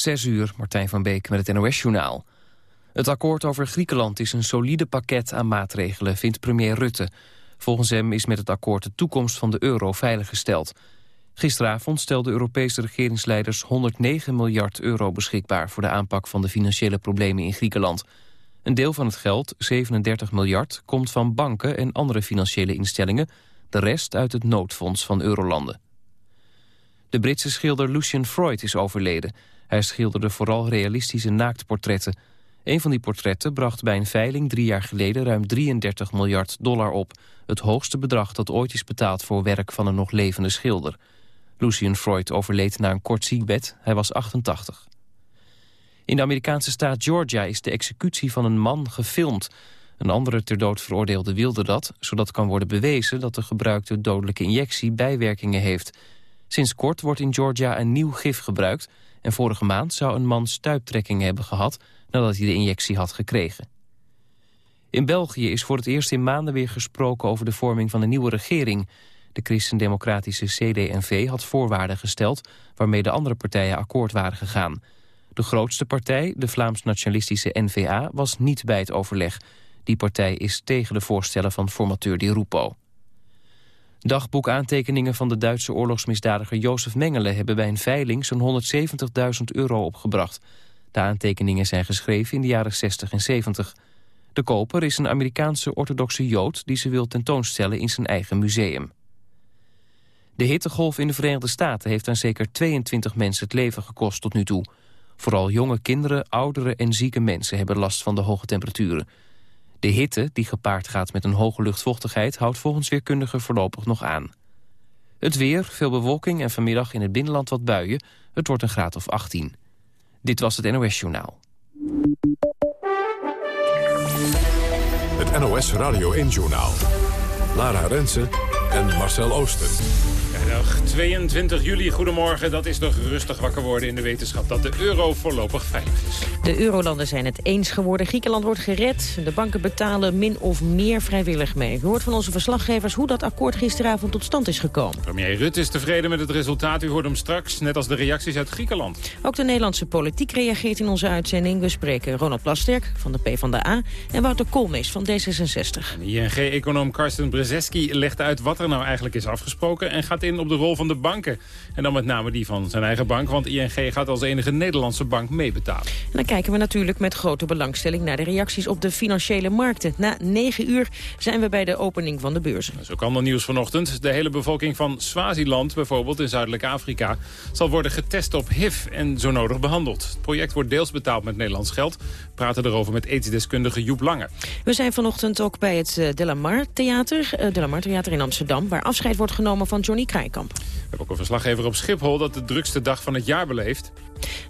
Zes uur, Martijn van Beek met het NOS-journaal. Het akkoord over Griekenland is een solide pakket aan maatregelen, vindt premier Rutte. Volgens hem is met het akkoord de toekomst van de euro veiliggesteld. Gisteravond stelden Europese regeringsleiders 109 miljard euro beschikbaar... voor de aanpak van de financiële problemen in Griekenland. Een deel van het geld, 37 miljard, komt van banken en andere financiële instellingen... de rest uit het noodfonds van eurolanden. De Britse schilder Lucian Freud is overleden. Hij schilderde vooral realistische naaktportretten. Een van die portretten bracht bij een veiling drie jaar geleden ruim 33 miljard dollar op. Het hoogste bedrag dat ooit is betaald voor werk van een nog levende schilder. Lucian Freud overleed na een kort ziekbed. Hij was 88. In de Amerikaanse staat Georgia is de executie van een man gefilmd. Een andere ter dood veroordeelde wilde dat, zodat kan worden bewezen dat de gebruikte dodelijke injectie bijwerkingen heeft. Sinds kort wordt in Georgia een nieuw gif gebruikt en vorige maand zou een man stuiptrekking hebben gehad nadat hij de injectie had gekregen. In België is voor het eerst in maanden weer gesproken over de vorming van een nieuwe regering. De christendemocratische CD&V had voorwaarden gesteld waarmee de andere partijen akkoord waren gegaan. De grootste partij, de Vlaams-nationalistische N-VA, was niet bij het overleg. Die partij is tegen de voorstellen van formateur Di Rupo. Dagboekaantekeningen van de Duitse oorlogsmisdadiger Jozef Mengele... hebben bij een veiling zo'n 170.000 euro opgebracht. De aantekeningen zijn geschreven in de jaren 60 en 70. De koper is een Amerikaanse orthodoxe Jood... die ze wil tentoonstellen in zijn eigen museum. De hittegolf in de Verenigde Staten heeft aan zeker 22 mensen het leven gekost tot nu toe. Vooral jonge kinderen, ouderen en zieke mensen hebben last van de hoge temperaturen. De hitte, die gepaard gaat met een hoge luchtvochtigheid... houdt volgens weerkundigen voorlopig nog aan. Het weer, veel bewolking en vanmiddag in het binnenland wat buien. Het wordt een graad of 18. Dit was het NOS Journaal. Het NOS Radio 1 Journaal. Lara Rensen en Marcel Oosten. Vrijdag 22 juli, goedemorgen. Dat is nog rustig wakker worden in de wetenschap dat de euro voorlopig veilig is. De eurolanden zijn het eens geworden. Griekenland wordt gered. De banken betalen min of meer vrijwillig mee. U hoort van onze verslaggevers hoe dat akkoord gisteravond tot stand is gekomen. Premier Rutte is tevreden met het resultaat. U hoort hem straks, net als de reacties uit Griekenland. Ook de Nederlandse politiek reageert in onze uitzending. We spreken Ronald Plasterk van de PvdA en Wouter Koolmees van D66. ING-econoom Karsten Brzeski legt uit wat er nou eigenlijk is afgesproken... en gaat in op de rol van de banken. En dan met name die van zijn eigen bank, want ING gaat als enige Nederlandse bank meebetalen. En dan kijken we natuurlijk met grote belangstelling naar de reacties op de financiële markten. Na negen uur zijn we bij de opening van de beurzen. Zo kan er nieuws vanochtend. De hele bevolking van Swaziland, bijvoorbeeld in Zuidelijk Afrika, zal worden getest op HIV en zo nodig behandeld. Het project wordt deels betaald met Nederlands geld. We praten erover met aidsdeskundige Joep Lange. We zijn vanochtend ook bij het eh, Delamar Theater, uh, Delamar Theater in Amsterdam, waar afscheid wordt genomen van Johnny Krijkamp. We hebben ook een verslaggever op Schiphol dat de drukste dag van het jaar beleeft.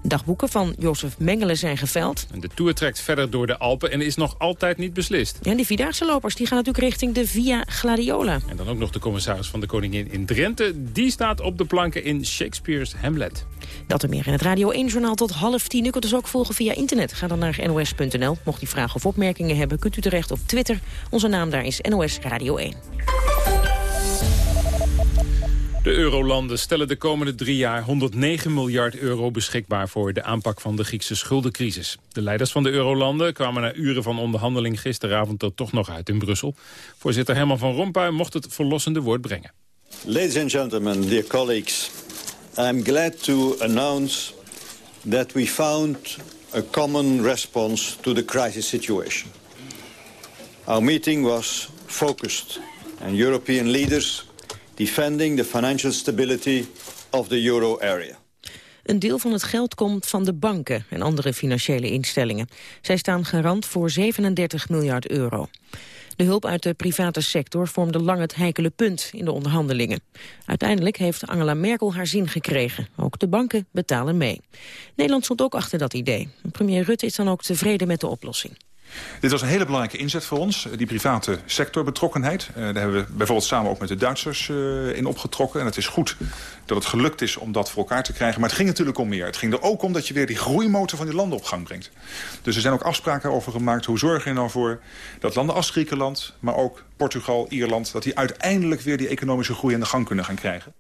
Dagboeken van Jozef Mengele zijn geveld. En de Tour trekt verder door de Alpen en is nog altijd niet beslist. Ja, die Vierdaagse lopers die gaan natuurlijk richting de Via Gladiola. En dan ook nog de commissaris van de Koningin in Drenthe. Die staat op de planken in Shakespeare's Hamlet. Dat er meer in het Radio 1-journaal tot half tien. U kunt ons ook volgen via internet. Ga dan naar nos.nl. Mocht u vragen of opmerkingen hebben, kunt u terecht op Twitter. Onze naam daar is NOS Radio 1. De eurolanden stellen de komende drie jaar 109 miljard euro beschikbaar voor de aanpak van de Griekse schuldencrisis. De leiders van de eurolanden kwamen na uren van onderhandeling gisteravond er toch nog uit in Brussel. Voorzitter Herman van Rompuy mocht het verlossende woord brengen. Ladies and gentlemen, dear colleagues, I'm glad to announce that we found a common response to the crisis situation. Our meeting was focused and European leaders defending the financial stability of the euro area. Een deel van het geld komt van de banken en andere financiële instellingen. Zij staan garant voor 37 miljard euro. De hulp uit de private sector vormde lang het heikele punt in de onderhandelingen. Uiteindelijk heeft Angela Merkel haar zin gekregen. Ook de banken betalen mee. Nederland stond ook achter dat idee. Premier Rutte is dan ook tevreden met de oplossing. Dit was een hele belangrijke inzet voor ons, die private sectorbetrokkenheid. Uh, daar hebben we bijvoorbeeld samen ook met de Duitsers uh, in opgetrokken. En het is goed dat het gelukt is om dat voor elkaar te krijgen. Maar het ging natuurlijk om meer. Het ging er ook om dat je weer die groeimotor van die landen op gang brengt. Dus er zijn ook afspraken over gemaakt. Hoe zorg je nou voor dat landen als Griekenland, maar ook Portugal, Ierland... dat die uiteindelijk weer die economische groei aan de gang kunnen gaan krijgen.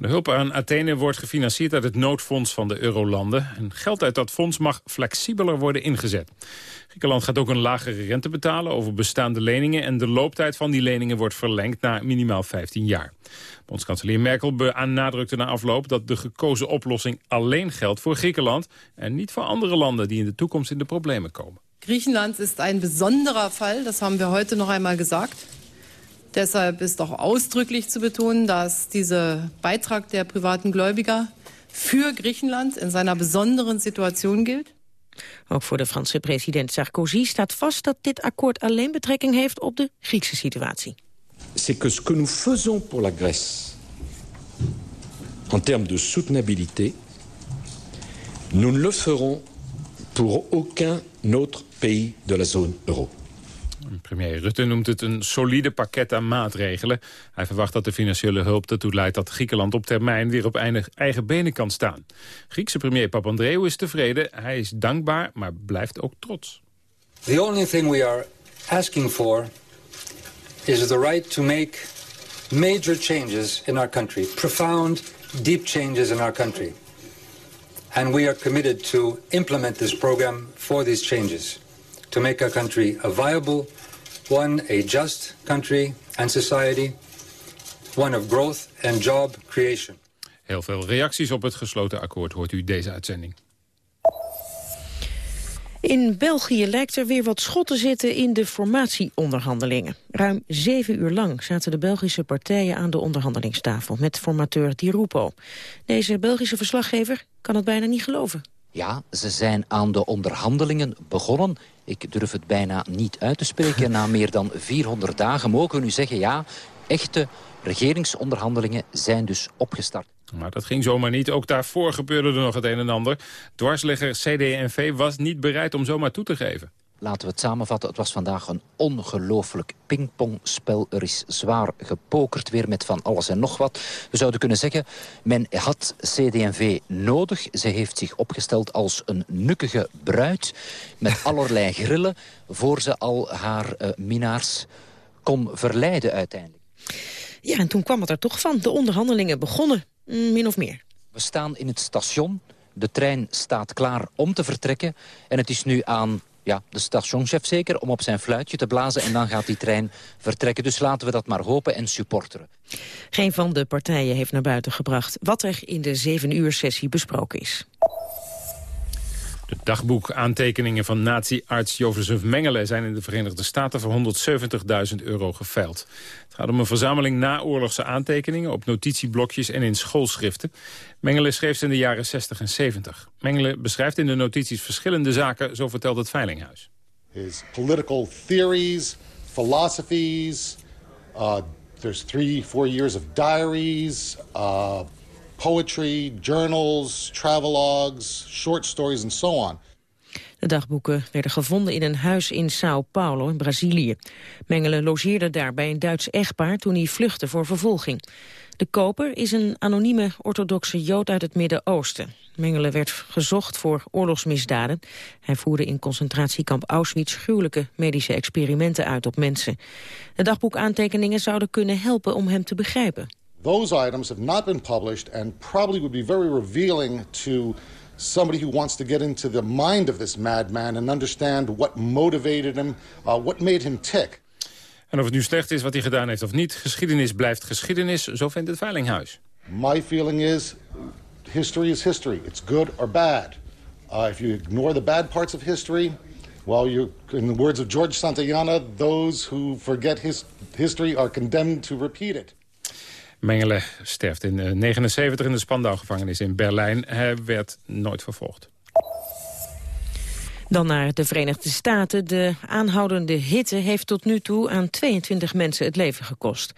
De hulp aan Athene wordt gefinancierd uit het noodfonds van de eurolanden. En geld uit dat fonds mag flexibeler worden ingezet. Griekenland gaat ook een lagere rente betalen over bestaande leningen... en de looptijd van die leningen wordt verlengd naar minimaal 15 jaar. Bondskanselier Merkel benadrukte na afloop dat de gekozen oplossing alleen geldt voor Griekenland... en niet voor andere landen die in de toekomst in de problemen komen. Griechenland is een besonderer Fall, dat hebben we heute nog einmal gezegd. Deshalb ist auch ausdrücklich zu betonen, dass dieser Beitrag der privaten Gläubiger für Griechenland in seiner besonderen Situation gilt. Ook voor de Franse president Sarkozy staat vast dat dit akkoord alleen betrekking heeft op de Griekse situatie. C'est que ce que nous faisons pour la Grèce, en termes de soutenabilité, nous ne le ferons pour aucun autre pays de la zone euro. Premier Rutte noemt het een solide pakket aan maatregelen. Hij verwacht dat de financiële hulp ertoe leidt dat Griekenland op termijn weer op eigen benen kan staan. Griekse premier Papandreou is tevreden, hij is dankbaar, maar blijft ook trots. The only thing we are asking for is the right to make major changes in our country, profound, deep changes in our country. And we are committed to implement this program for these changes, to make our country a viable, one, a just country and society, one of growth and job creation. Heel veel reacties op het gesloten akkoord hoort u deze uitzending. In België lijkt er weer wat schot te zitten in de formatieonderhandelingen. Ruim zeven uur lang zaten de Belgische partijen aan de onderhandelingstafel met formateur Di Rupo. Deze Belgische verslaggever kan het bijna niet geloven. Ja, ze zijn aan de onderhandelingen begonnen. Ik durf het bijna niet uit te spreken. Na meer dan 400 dagen mogen we nu zeggen... ja, echte regeringsonderhandelingen zijn dus opgestart. Maar dat ging zomaar niet. Ook daarvoor gebeurde er nog het een en ander. Dwarsligger CD&V was niet bereid om zomaar toe te geven. Laten we het samenvatten. Het was vandaag een ongelooflijk pingpongspel. Er is zwaar gepokerd weer met van alles en nog wat. We zouden kunnen zeggen, men had CD&V nodig. Ze heeft zich opgesteld als een nukkige bruid... met allerlei grillen voor ze al haar uh, minnaars kon verleiden uiteindelijk. Ja, en toen kwam het er toch van. De onderhandelingen begonnen, mm, min of meer. We staan in het station. De trein staat klaar om te vertrekken. En het is nu aan ja, de stationchef zeker, om op zijn fluitje te blazen... en dan gaat die trein vertrekken. Dus laten we dat maar hopen en supporteren. Geen van de partijen heeft naar buiten gebracht... wat er in de zeven uur sessie besproken is. De dagboekaantekeningen van nazi-arts Jozef Mengele... zijn in de Verenigde Staten voor 170.000 euro geveild. Het gaat om een verzameling naoorlogse aantekeningen... op notitieblokjes en in schoolschriften. Mengele schreef ze in de jaren 60 en 70. Mengele beschrijft in de notities verschillende zaken... zo vertelt het Veilinghuis. His political theories, philosophies... Uh, there's three, four years of diaries... Uh, poetry, journals, travelogues, short stories and so on. De dagboeken werden gevonden in een huis in Sao Paulo in Brazilië. Mengele logeerde daar bij een Duits echtpaar toen hij vluchtte voor vervolging. De koper is een anonieme orthodoxe jood uit het Midden-Oosten. Mengele werd gezocht voor oorlogsmisdaden. Hij voerde in concentratiekamp Auschwitz gruwelijke medische experimenten uit op mensen. De dagboekaantekeningen zouden kunnen helpen om hem te begrijpen. Those items have not been published and probably would be very revealing to somebody who wants to get into the mind of this madman and understand what motivated him, uh, what made him tick. En of het nu slecht is wat hij gedaan heeft of niet, geschiedenis blijft geschiedenis, zo vindt het Veilinghuis. My feeling is, history is history. It's good or bad. Uh, if you ignore the bad parts of history, well, you, in the words of George Santayana, those who forget his history are condemned to repeat it. Mengele sterft in 1979 eh, in de Spandau-gevangenis in Berlijn. Hij werd nooit vervolgd. Dan naar de Verenigde Staten. De aanhoudende hitte heeft tot nu toe aan 22 mensen het leven gekost.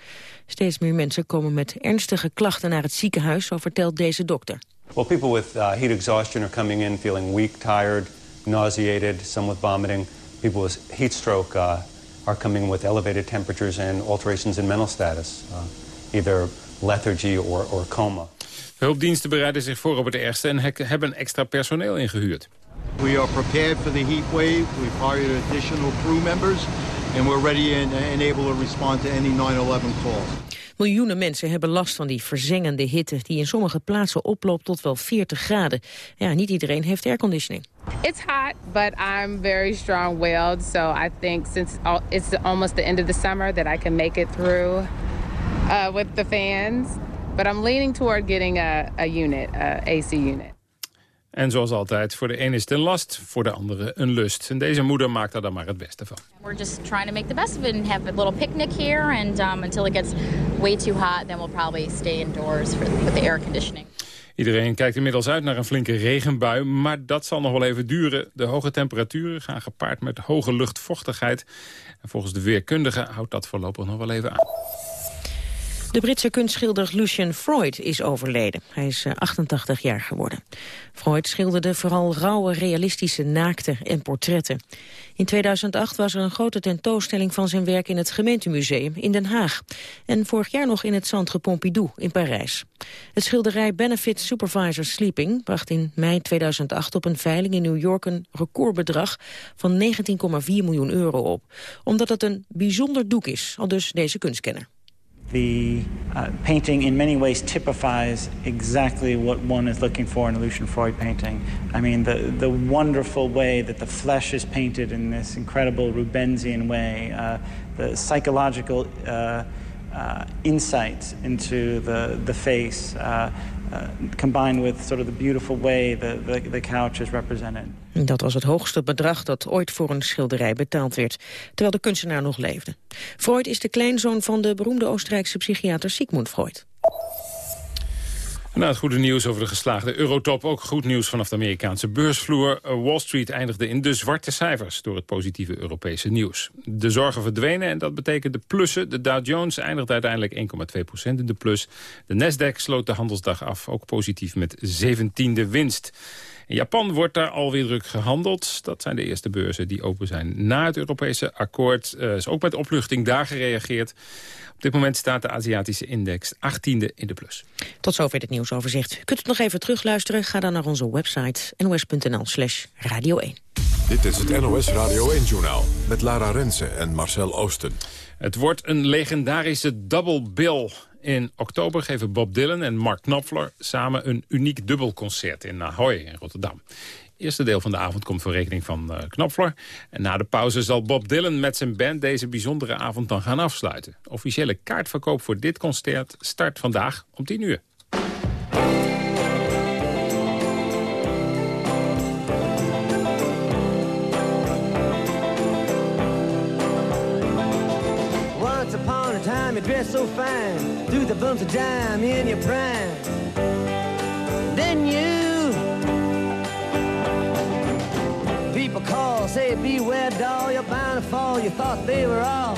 Steeds meer mensen komen met ernstige klachten naar het ziekenhuis, zo vertelt deze dokter. Well, people with uh, heat exhaustion are coming in feeling weak, tired, nauseated, some with vomiting. People with heat stroke uh, are coming with elevated temperatures and alterations in mental status. Uh, either lethargy or, or coma. hulpdiensten bereiden zich voor op het ergste en hebben extra personeel ingehuurd. We are prepared for the heat wave. We've hired additional crew members and we're ready and, and able to respond to any 9/11 calls. Miljoenen mensen hebben last van die verzengende hitte... die in sommige plaatsen oploopt tot wel 40 graden. Ja, niet iedereen heeft airconditioning. It's hot, but I'm very strong-willed. So I think since it's almost the end of the summer... that I can make it through uh, with the fans. But I'm leaning toward getting a, a unit, a AC unit. En zoals altijd, voor de een is het een last, voor de andere een lust. En deze moeder maakt er dan maar het beste van. We're just trying to make the best of it and have a little picnic here. And um, until it gets way too hot, then we'll probably stay indoors for, with the air conditioning. Iedereen kijkt inmiddels uit naar een flinke regenbui, maar dat zal nog wel even duren. De hoge temperaturen gaan gepaard met hoge luchtvochtigheid. En volgens de weerkundigen houdt dat voorlopig nog wel even aan. De Britse kunstschilder Lucian Freud is overleden. Hij is 88 eh, jaar geworden. Freud schilderde vooral rauwe, realistische naakten en portretten. In 2008 was er een grote tentoonstelling van zijn werk in het gemeentemuseum in Den Haag. En vorig jaar nog in het Centre Pompidou in Parijs. Het schilderij Benefit Supervisor Sleeping bracht in mei 2008 op een veiling in New York een recordbedrag van 19,4 miljoen euro op. Omdat het een bijzonder doek is, al dus deze kunstkenner. The uh, painting in many ways typifies exactly what one is looking for in a Lucian Freud painting. I mean, the, the wonderful way that the flesh is painted in this incredible Rubensian way, uh, the psychological uh, uh insight into the, the face, uh, combined with sort of the beautiful way the, the, the couch is represented. Dat was het hoogste bedrag dat ooit voor een schilderij betaald werd, terwijl de kunstenaar nog leefde. Freud is de kleinzoon van de beroemde Oostenrijkse psychiater Sigmund Freud. Na het goede nieuws over de geslaagde eurotop ook goed nieuws vanaf de Amerikaanse beursvloer. Wall Street eindigde in de zwarte cijfers door het positieve Europese nieuws. De zorgen verdwenen en dat betekent de plussen. De Dow Jones eindigde uiteindelijk 1,2% in de plus. De Nasdaq sloot de handelsdag af, ook positief met 17e winst. In Japan wordt daar alweer druk gehandeld. Dat zijn de eerste beurzen die open zijn na het Europese akkoord. Uh, is ook met opluchting daar gereageerd. Op dit moment staat de Aziatische index 18e in de plus. Tot zover dit nieuwsoverzicht. Kunt het nog even terugluisteren? Ga dan naar onze website nos.nl slash radio 1. Dit is het NOS Radio 1-journaal met Lara Rensen en Marcel Oosten. Het wordt een legendarische double bill. In oktober geven Bob Dylan en Mark Knopfler samen een uniek dubbelconcert in Ahoy in Rotterdam. Het eerste deel van de avond komt voor rekening van uh, Knopfler. En na de pauze zal Bob Dylan met zijn band deze bijzondere avond dan gaan afsluiten. Officiële kaartverkoop voor dit concert start vandaag om 10 uur. So fine, through the bumps of dime in your prime. Then you, people call, say beware doll, you're bound to fall. You thought they were all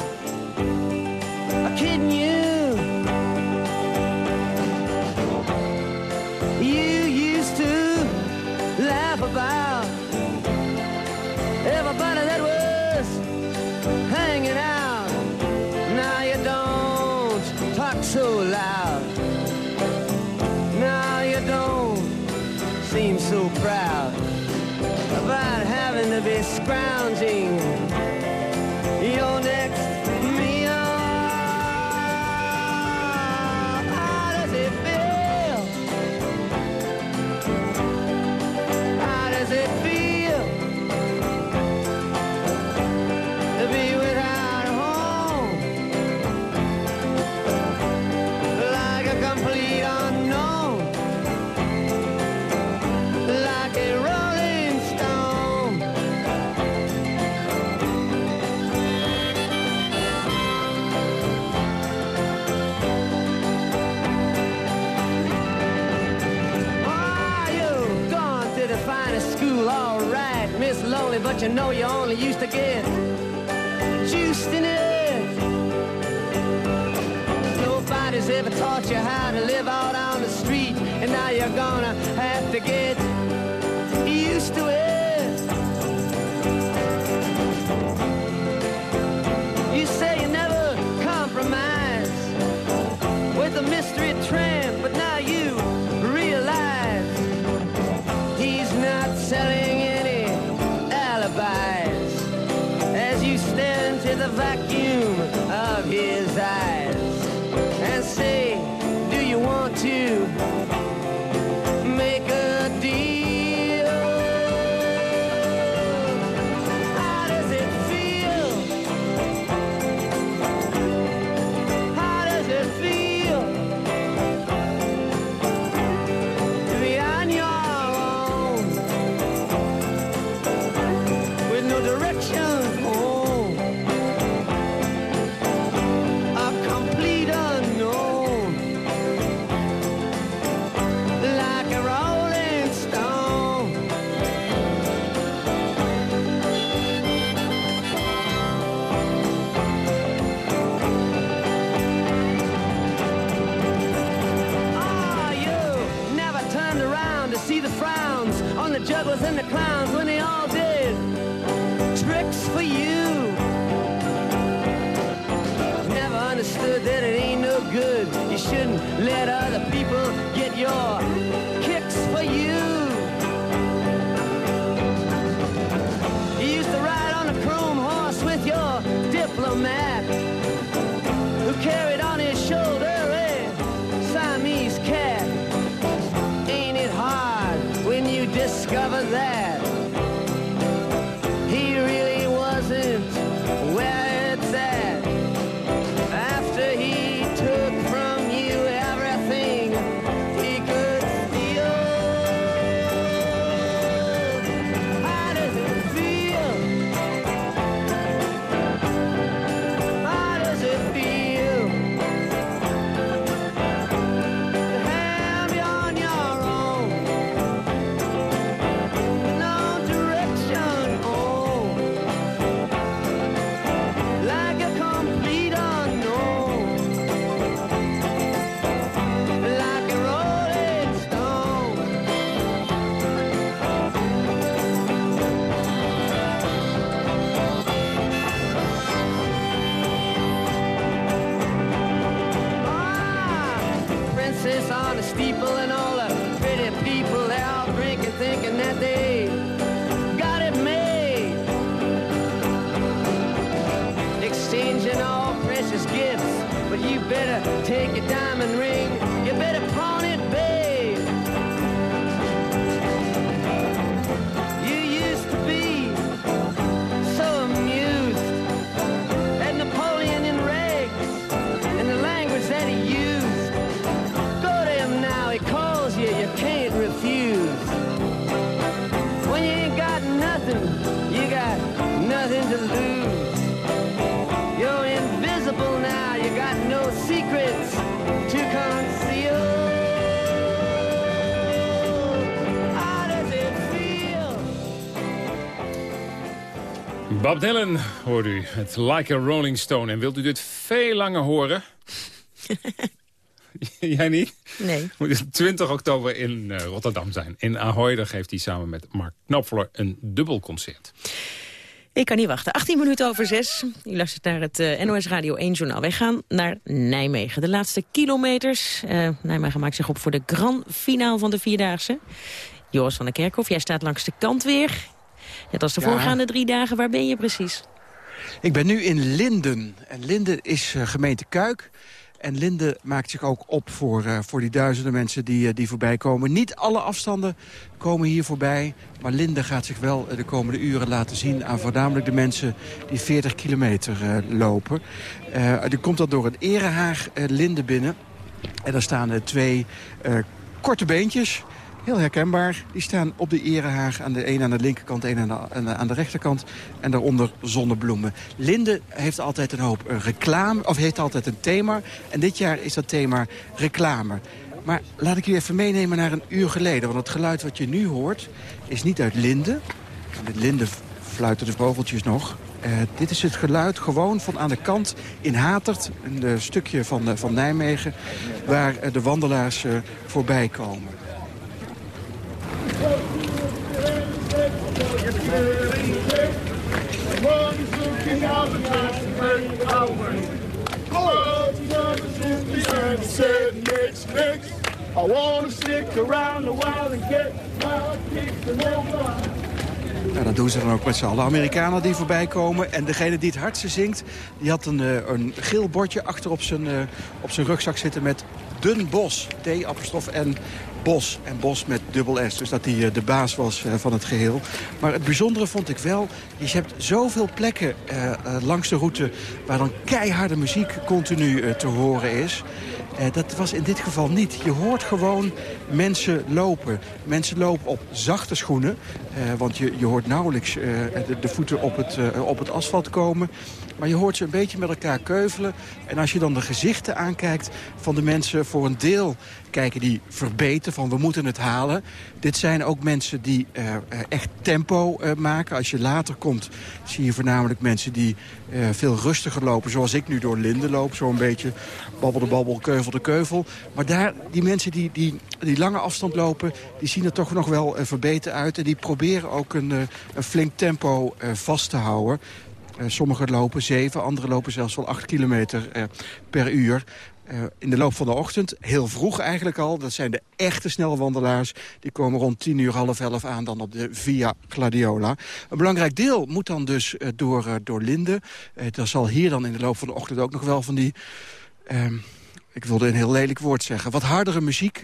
Bob Dylan hoort u, het Like a Rolling Stone. En wilt u dit veel langer horen? Jij niet? Nee. Moet het 20 oktober in eh, Rotterdam zijn. In Ahoy, daar geeft hij samen met Mark Knopfler een dubbel concert. Ik kan niet wachten. 18 minuten over 6. U luistert naar het eh, NOS Radio 1 journaal. Wij gaan naar Nijmegen. De laatste kilometers. Eh, Nijmegen maakt zich op voor de grand finale van de Vierdaagse. Joris van der Kerkhof, jij staat langs de kant weer. Net als de Ja. voorgaande drie dagen. Waar ben je precies? Ik ben nu in Linden. En Linden is eh, gemeente Kuik. En Linden maakt zich ook op voor, eh, voor die duizenden mensen die, eh, die voorbij komen. Niet alle afstanden komen hier voorbij. Maar Linden gaat zich wel de komende uren laten zien... aan voornamelijk de mensen die 40 kilometer lopen. Die komt dan door het Erehaag eh, Linden binnen. En daar staan twee korte beentjes... Heel herkenbaar. Die staan op de erehaag. Aan de een aan de linkerkant, een aan de, aan de- rechterkant. En daaronder zonnebloemen. Linde heeft altijd een hoop reclame, of heeft altijd een thema. En dit jaar is dat thema reclame. Maar laat ik u even meenemen naar een uur geleden. Want het geluid wat je nu hoort is niet uit Linde. Met Linde fluiten de vogeltjes nog. Eh, dit is het geluid gewoon van aan de kant in Hatert, een eh, stukje van, eh, van Nijmegen, waar de wandelaars voorbij komen. Ja, dat doen ze dan ook met z'n allen. Amerikanen die voorbij komen. En degene die het hardste zingt, die had een, eh, een geel bordje achter op zijn, eh, op zijn rugzak zitten met Dun Bos. T-apostrof en Bos. En Bos met dubbel S. Dus dat hij eh, de baas was eh, van het geheel. Maar het bijzondere vond ik wel, je hebt zoveel plekken eh, langs de route... waar dan keiharde muziek continu te horen is. Dat was in dit geval niet. Je hoort gewoon mensen lopen. Mensen lopen op zachte schoenen. want je, je hoort nauwelijks de, de voeten op het, op het asfalt komen. Maar je hoort ze een beetje met elkaar keuvelen. En als je dan de gezichten aankijkt van de mensen... voor een deel kijken die verbeten van we moeten het halen. Dit zijn ook mensen die eh, eh, echt tempo eh, maken. Als je later komt zie je voornamelijk mensen die veel rustiger lopen. Zoals ik nu door Linden loop. Zo'n beetje babbel de babbel, keuvel de Keuvel. Maar daar, die mensen die, die, die lange afstand lopen... die zien er toch nog wel verbeterd uit. En die proberen ook een, een flink tempo vast te houden. Sommigen lopen 7, anderen lopen zelfs wel 8 kilometer per uur. Uh, in de loop van de ochtend, heel vroeg eigenlijk al. Dat zijn de echte snelwandelaars. Die komen rond tien uur, half elf aan dan op de Via Gladiola. Een belangrijk deel moet dan dus door, door Linden. er zal hier dan in de loop van de ochtend ook nog wel van die... Ehm, ik wilde een heel lelijk woord zeggen. Wat hardere muziek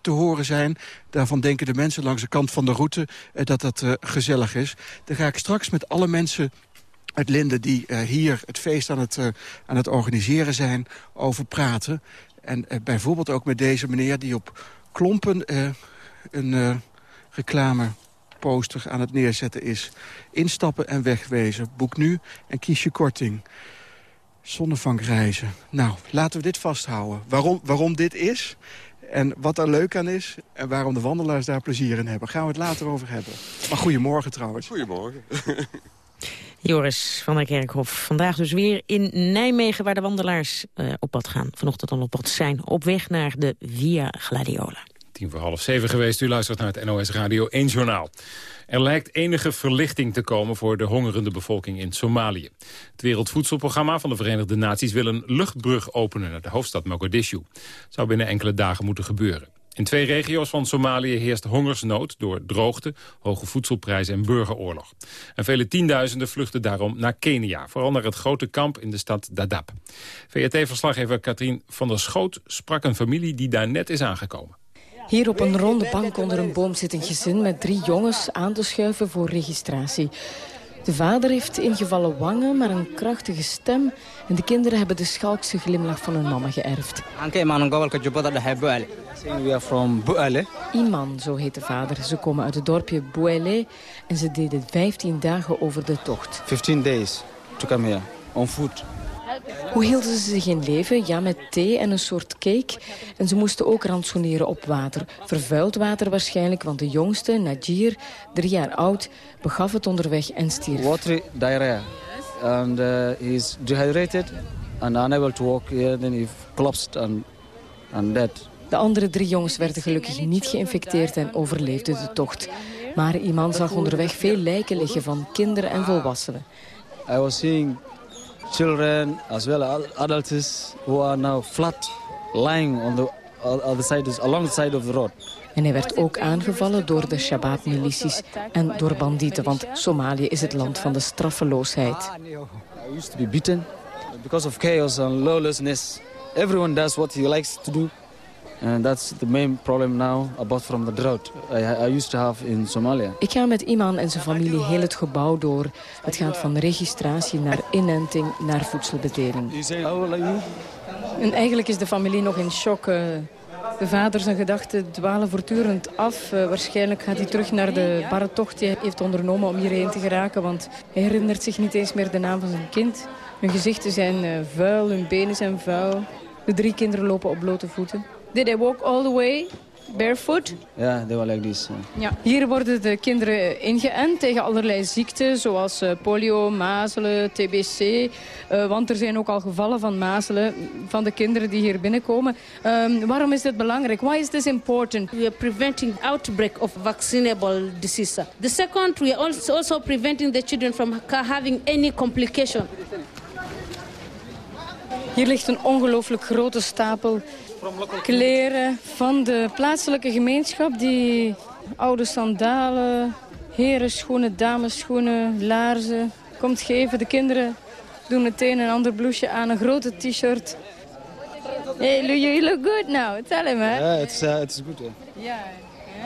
te horen zijn. Daarvan denken de mensen langs de kant van de route dat dat gezellig is. Daar ga ik straks met alle mensen uit Linden die uh, hier het feest aan het, uh, aan het organiseren zijn over praten. En uh, bijvoorbeeld ook met deze meneer die op klompen een reclameposter aan het neerzetten is. Instappen en wegwezen. Boek nu en kies je korting. Zonnevankreizen. Nou, laten we dit vasthouden. Waarom, waarom dit is en wat er leuk aan is... en waarom de wandelaars daar plezier in hebben. Gaan we het later over hebben. Maar goedemorgen trouwens. Goedemorgen. Joris van der Kerkhof. Vandaag dus weer in Nijmegen waar de wandelaars uh, op pad gaan. Vanochtend al op pad zijn. Op weg naar de Via Gladiola. Tien voor half zeven geweest. U luistert naar het NOS Radio 1 Journaal. Er lijkt enige verlichting te komen voor de hongerende bevolking in Somalië. Het Wereldvoedselprogramma van de Verenigde Naties wil een luchtbrug openen naar de hoofdstad Mogadishu. zou binnen enkele dagen moeten gebeuren. In twee regio's van Somalië heerst hongersnood door droogte, hoge voedselprijzen en burgeroorlog. En vele tienduizenden vluchten daarom naar Kenia, vooral naar het grote kamp in de stad Dadaab. VRT-verslaggever Katrien van der Schoot sprak een familie die daar net is aangekomen. Hier op een ronde bank onder een boom zit een gezin met drie jongens aan te schuiven voor registratie. De vader heeft ingevallen wangen, maar een krachtige stem. En de kinderen hebben de schalkse glimlach van hun mama geërfd. We are from. Iman, zo heet de vader. Ze komen uit het dorpje Buale en ze deden 15 dagen over de tocht. 15 days to come here, on foot. Hoe hielden ze zich in leven? Ja, met thee en een soort cake. En ze moesten ook ransoneren op water. Vervuild water waarschijnlijk, want de jongste, Najir, drie jaar oud, begaf het onderweg en stierf. Water diarrhea. And uh, is dehydrated and unable to walk. Then he collapsed and, and dead. De andere drie jongens werden gelukkig niet geïnfecteerd en overleefden de tocht. Maar iemand zag onderweg veel lijken liggen van kinderen en volwassenen. I was seeing children as well as adults who are now flat lying on the other side, along the side of the road. En hij werd ook aangevallen door de Shabab-milities en door bandieten, want Somalië is het land van de straffeloosheid. I used to be beaten because of chaos and lawlessness. Everyone does what he likes to do. And that's the main problem now, apart from the drought I, I used to have in Somalia. Ik ga met Iman en zijn familie heel het gebouw door. Het gaat van registratie naar inenting naar voedselbedering. En eigenlijk is de familie nog in shock. Eh. De vader zijn gedachten dwalen voortdurend af. Uh, waarschijnlijk gaat hij terug naar de barre tocht die hij heeft ondernomen om hierheen te geraken. Want hij herinnert zich niet eens meer de naam van zijn kind. Hun gezichten zijn uh, vuil, hun benen zijn vuil. De drie kinderen lopen op blote voeten. Did they walk all the way barefoot? Ja, they were like this. Ja. Hier worden de kinderen ingeënt tegen allerlei ziekten, zoals uh, polio, mazelen, TBC. Uh, want er zijn ook al gevallen van mazelen van de kinderen die hier binnenkomen. Um, waarom is dit belangrijk? Why is this important? We are preventing outbreak of vaccinable disease. The second, we are also, also preventing the children from having any complication. Hier ligt een ongelooflijk grote stapel kleren van de plaatselijke gemeenschap. Die oude sandalen, herenschoenen, damesschoenen, laarzen komt geven. De kinderen doen meteen een ander blouseje aan, een grote t-shirt. Hey, you look good now. Tell him, hè? Ja, het is, het is goed, hè. Ja.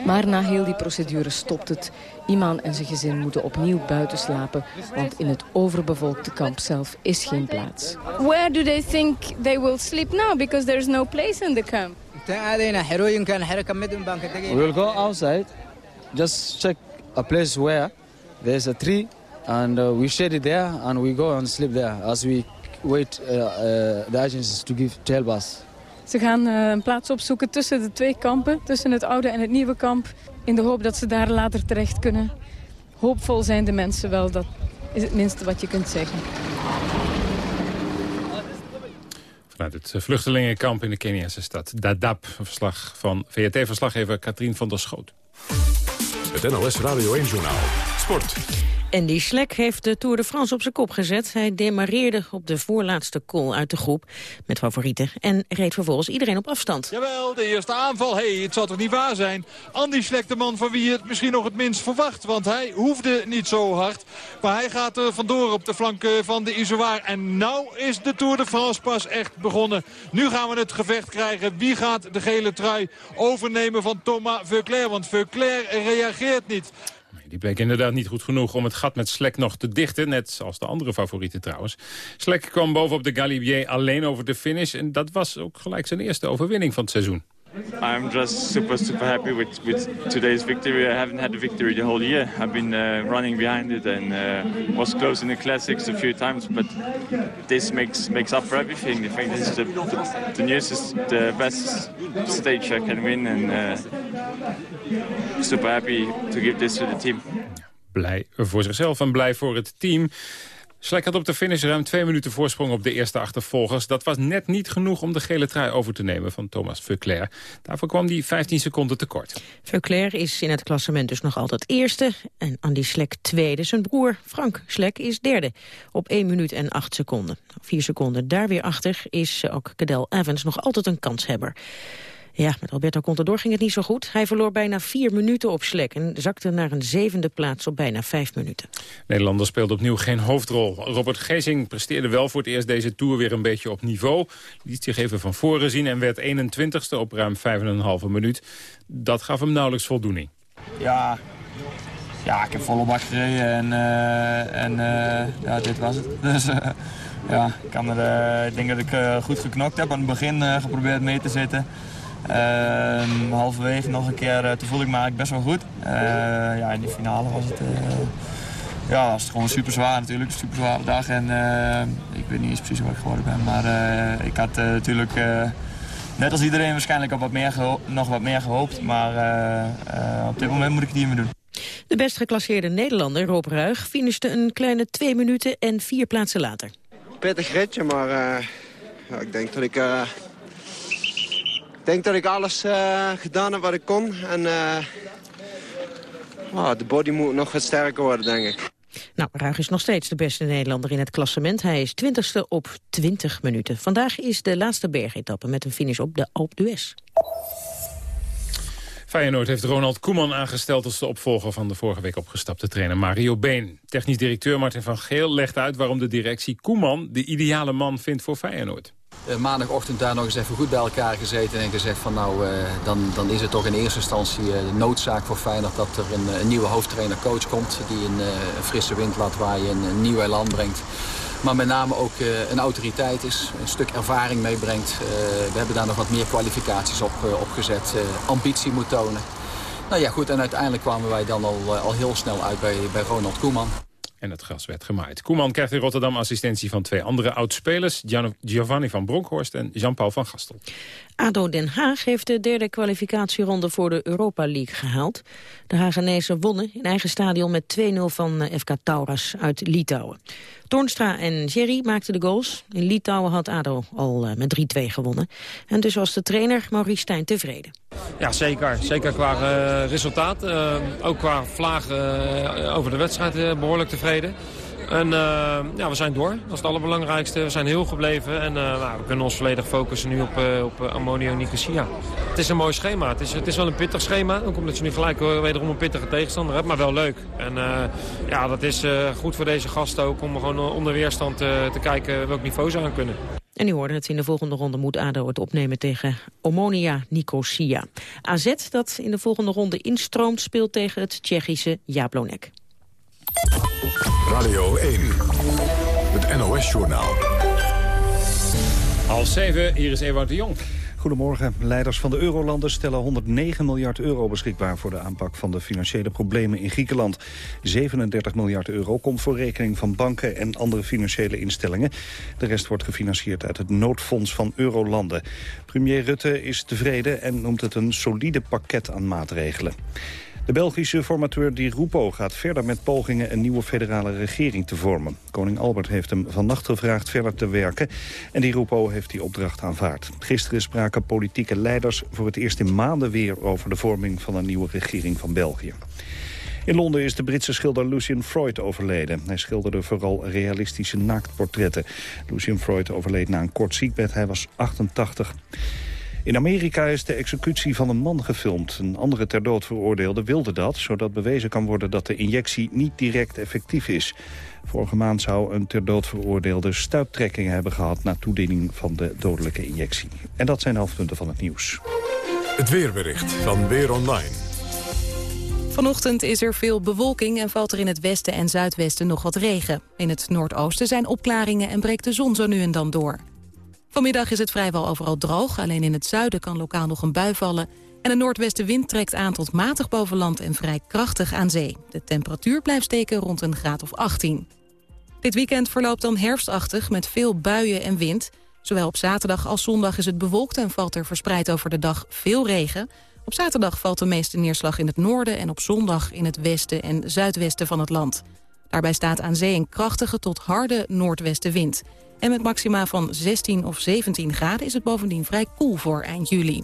Maar na heel die procedure stopt het. Iman en zijn gezin moeten opnieuw buiten slapen, want in het overbevolkte kamp zelf is geen plaats. Where do they think they will sleep now? Because there's no place in the camp. We will go outside, just check a place where there's a tree and uh, we shade it there and we go and sleep there as we wait uh, uh, the agencies to give to help us. Ze gaan uh, een plaats opzoeken tussen de twee kampen, tussen het oude en het nieuwe kamp. In de hoop dat ze daar later terecht kunnen. Hoopvol zijn de mensen wel, dat is het minste wat je kunt zeggen. Vanuit het vluchtelingenkamp in de Keniase stad Dadaab. Een verslag van VRT-verslaggever Katrien van der Schoot. Het NOS Radio 1-journaal. Sport. Andy Schlek heeft de Tour de France op zijn kop gezet. Hij demareerde op de voorlaatste call uit de groep met favorieten... en reed vervolgens iedereen op afstand. Jawel, de eerste aanval. hey, het zal toch niet waar zijn? Andy Schlek, de man van wie je het misschien nog het minst verwacht. Want hij hoefde niet zo hard. Maar hij gaat er vandoor op de flanken van de Izoar. En nou is de Tour de France pas echt begonnen. Nu gaan we het gevecht krijgen. Wie gaat de gele trui overnemen van Thomas Veuclair? Want Veuclair reageert niet. Die bleek inderdaad niet goed genoeg om het gat met Slek nog te dichten. Net als de andere favorieten trouwens. Slek kwam bovenop de Galibier alleen over de finish. En dat was ook gelijk zijn eerste overwinning van het seizoen. I'm just super, super happy with, with today's victory. I haven't had a victory the whole year. I've been uh, running behind it and uh, was close in the classics a few times, but this makes makes up for everything. I think this is the, the, the newest, the best stage I can win, and uh, super happy to give this to the team. Blij voor zichzelf en blij voor het team. Slek had op de finish ruim twee minuten voorsprong op de eerste achtervolgers. Dat was net niet genoeg om de gele trui over te nemen van Thomas Veuclair. Daarvoor kwam hij 15 seconden tekort. Veuclair is in het klassement dus nog altijd eerste en Andy Slek tweede. Zijn broer Frank Slek is derde op 1 minuut en 8 seconden. Vier seconden daar weer achter is ook Cadel Evans nog altijd een kanshebber. Ja, met Alberto Contador ging het niet zo goed. Hij verloor bijna vier minuten op Slek en zakte naar een zevende plaats op bijna vijf minuten. Nederlander speelde opnieuw geen hoofdrol. Robert Gezing presteerde wel voor het eerst deze Tour weer een beetje op niveau. Liet zich even van voren zien en werd 21ste op ruim 5,5 minuut. Dat gaf hem nauwelijks voldoening. Ja, ja ik heb volle bak gereden en, uh, en uh, ja, dit was het. Dus uh, ja, ik, kan er, ik denk dat ik goed geknokt heb. Aan het begin geprobeerd mee te zitten. Uh, halverwege nog een keer, uh, toen voelde ik me eigenlijk best wel goed. Uh, ja, in die finale was het, ja, was het gewoon super zwaar natuurlijk. Een super zware dag en ik weet niet eens precies waar ik geworden ben. Maar ik had natuurlijk, net als iedereen waarschijnlijk al wat meer nog wat meer gehoopt. Maar op dit moment moet ik het niet meer doen. De best geclasseerde Nederlander, Rob Ruig, finishte een kleine twee minuten en vier plaatsen later. Pittig ritje, maar ja, ik denk dat ik ik denk dat ik alles uh, gedaan heb wat ik kon. En uh, oh, de body moet nog wat sterker worden, denk ik. Nou, Ruig is nog steeds de beste Nederlander in het klassement. Hij is twintigste op 20 minuten. Vandaag is de laatste bergetappe met een finish op de Alpe d'Huez. Feyenoord heeft Ronald Koeman aangesteld als de opvolger van de vorige week opgestapte trainer Mario Been. Technisch directeur Martin van Geel legt uit waarom de directie Koeman de ideale man vindt voor Feyenoord. Uh, maandagochtend daar nog eens even goed bij elkaar gezeten en gezegd van nou, uh, dan, dan is het toch in eerste instantie uh, de noodzaak voor Feyenoord dat er een, een nieuwe hoofdtrainer-coach komt die een, frisse wind laat waaien, een, een nieuw elan brengt. Maar met name ook een autoriteit is, een stuk ervaring meebrengt. we hebben daar nog wat meer kwalificaties op, op gezet, ambitie moet tonen. Nou ja goed, en uiteindelijk kwamen wij dan al, al heel snel uit bij, bij Ronald Koeman en het gras werd gemaaid. Koeman krijgt in Rotterdam assistentie van twee andere oud-spelers... Giovanni van Bronckhorst en Jean-Paul van Gastel. ADO Den Haag heeft de derde kwalificatieronde voor de Europa League gehaald. De Hagenezen wonnen in eigen stadion met 2-0 van eh, FK Tauras uit Litouwen. Toornstra en Jerry maakten de goals. In Litouwen had ADO al eh, met 3-2 gewonnen. En dus was de trainer Maurice Stijn tevreden. Ja, zeker. Zeker qua uh, resultaat. Ook qua vlaag over de wedstrijd behoorlijk tevreden. En ja, we zijn door. Dat is het allerbelangrijkste. We zijn heel gebleven. En nou, we kunnen ons volledig focussen nu op, op Ammonio Nicosia. Het is een mooi schema. Het is, het is wel een pittig schema. Ook omdat je nu gelijk wederom een pittige tegenstander hebt. Maar wel leuk. En ja, dat is goed voor deze gasten ook. Om gewoon onder weerstand te kijken welk niveau ze aan kunnen. En u hoorde het in de volgende ronde moet ADO het opnemen tegen Omonia Nicosia. AZ, dat in de volgende ronde instroomt, speelt tegen het Tsjechische Jablonek. Radio 1, het NOS-journaal. Half zeven, hier is Ewout de Jong. Goedemorgen. Leiders van de eurolanden stellen 109 miljard euro beschikbaar... voor de aanpak van de financiële problemen in Griekenland. 37 miljard euro komt voor rekening van banken en andere financiële instellingen. De rest wordt gefinancierd uit het noodfonds van eurolanden. Premier Rutte is tevreden en noemt het een solide pakket aan maatregelen. De Belgische formateur Di Rupo gaat verder met pogingen een nieuwe federale regering te vormen. Koning Albert heeft hem vannacht gevraagd verder te werken en Di Rupo heeft die opdracht aanvaard. Gisteren spraken politieke leiders voor het eerst in maanden weer over de vorming van een nieuwe regering van België. In Londen is de Britse schilder Lucian Freud overleden. Hij schilderde vooral realistische naaktportretten. Lucian Freud overleed na een kort ziekbed. Hij was 88. In Amerika is de executie van een man gefilmd. Een andere ter dood veroordeelde wilde dat... zodat bewezen kan worden dat de injectie niet direct effectief is. Vorige maand zou een ter dood veroordeelde stuiptrekkingen hebben gehad... na toediening van de dodelijke injectie. En dat zijn de hoofdpunten van het nieuws. Het weerbericht van Weer Online. Vanochtend is er veel bewolking en valt er in het westen en zuidwesten nog wat regen. In het noordoosten zijn opklaringen en breekt de zon zo nu en dan door. Vanmiddag is het vrijwel overal droog, alleen in het zuiden kan lokaal nog een bui vallen. En de noordwestenwind trekt aan tot matig boven land en vrij krachtig aan zee. De temperatuur blijft steken rond een graad of 18. Dit weekend verloopt dan herfstachtig met veel buien en wind. Zowel op zaterdag als zondag is het bewolkt en valt er verspreid over de dag veel regen. Op zaterdag valt de meeste neerslag in het noorden en op zondag in het westen en zuidwesten van het land. Daarbij staat aan zee een krachtige tot harde noordwestenwind. En met maxima van 16 of 17 graden is het bovendien vrij koel voor eind juli.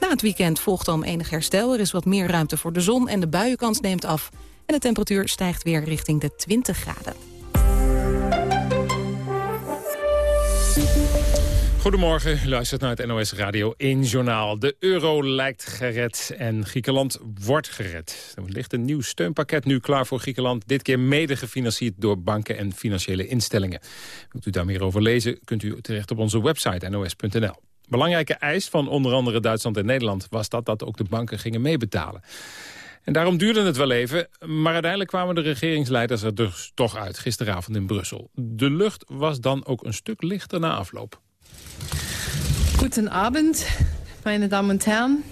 Na het weekend volgt dan enig herstel. Er is wat meer ruimte voor de zon en de buienkans neemt af. En de temperatuur stijgt weer richting de 20 graden. Goedemorgen, u luistert naar het NOS Radio 1 Journaal. De euro lijkt gered en Griekenland wordt gered. Er ligt een nieuw steunpakket nu klaar voor Griekenland. Dit keer mede gefinancierd door banken en financiële instellingen. Wilt u daar meer over lezen, kunt u terecht op onze website nos.nl. Belangrijke eis van onder andere Duitsland en Nederland... was dat dat ook de banken gingen meebetalen. En daarom duurde het wel even, maar uiteindelijk kwamen de regeringsleiders er dus toch uit gisteravond in Brussel. De lucht was dan ook een stuk lichter na afloop. Guten Abend, meine Damen und Herren.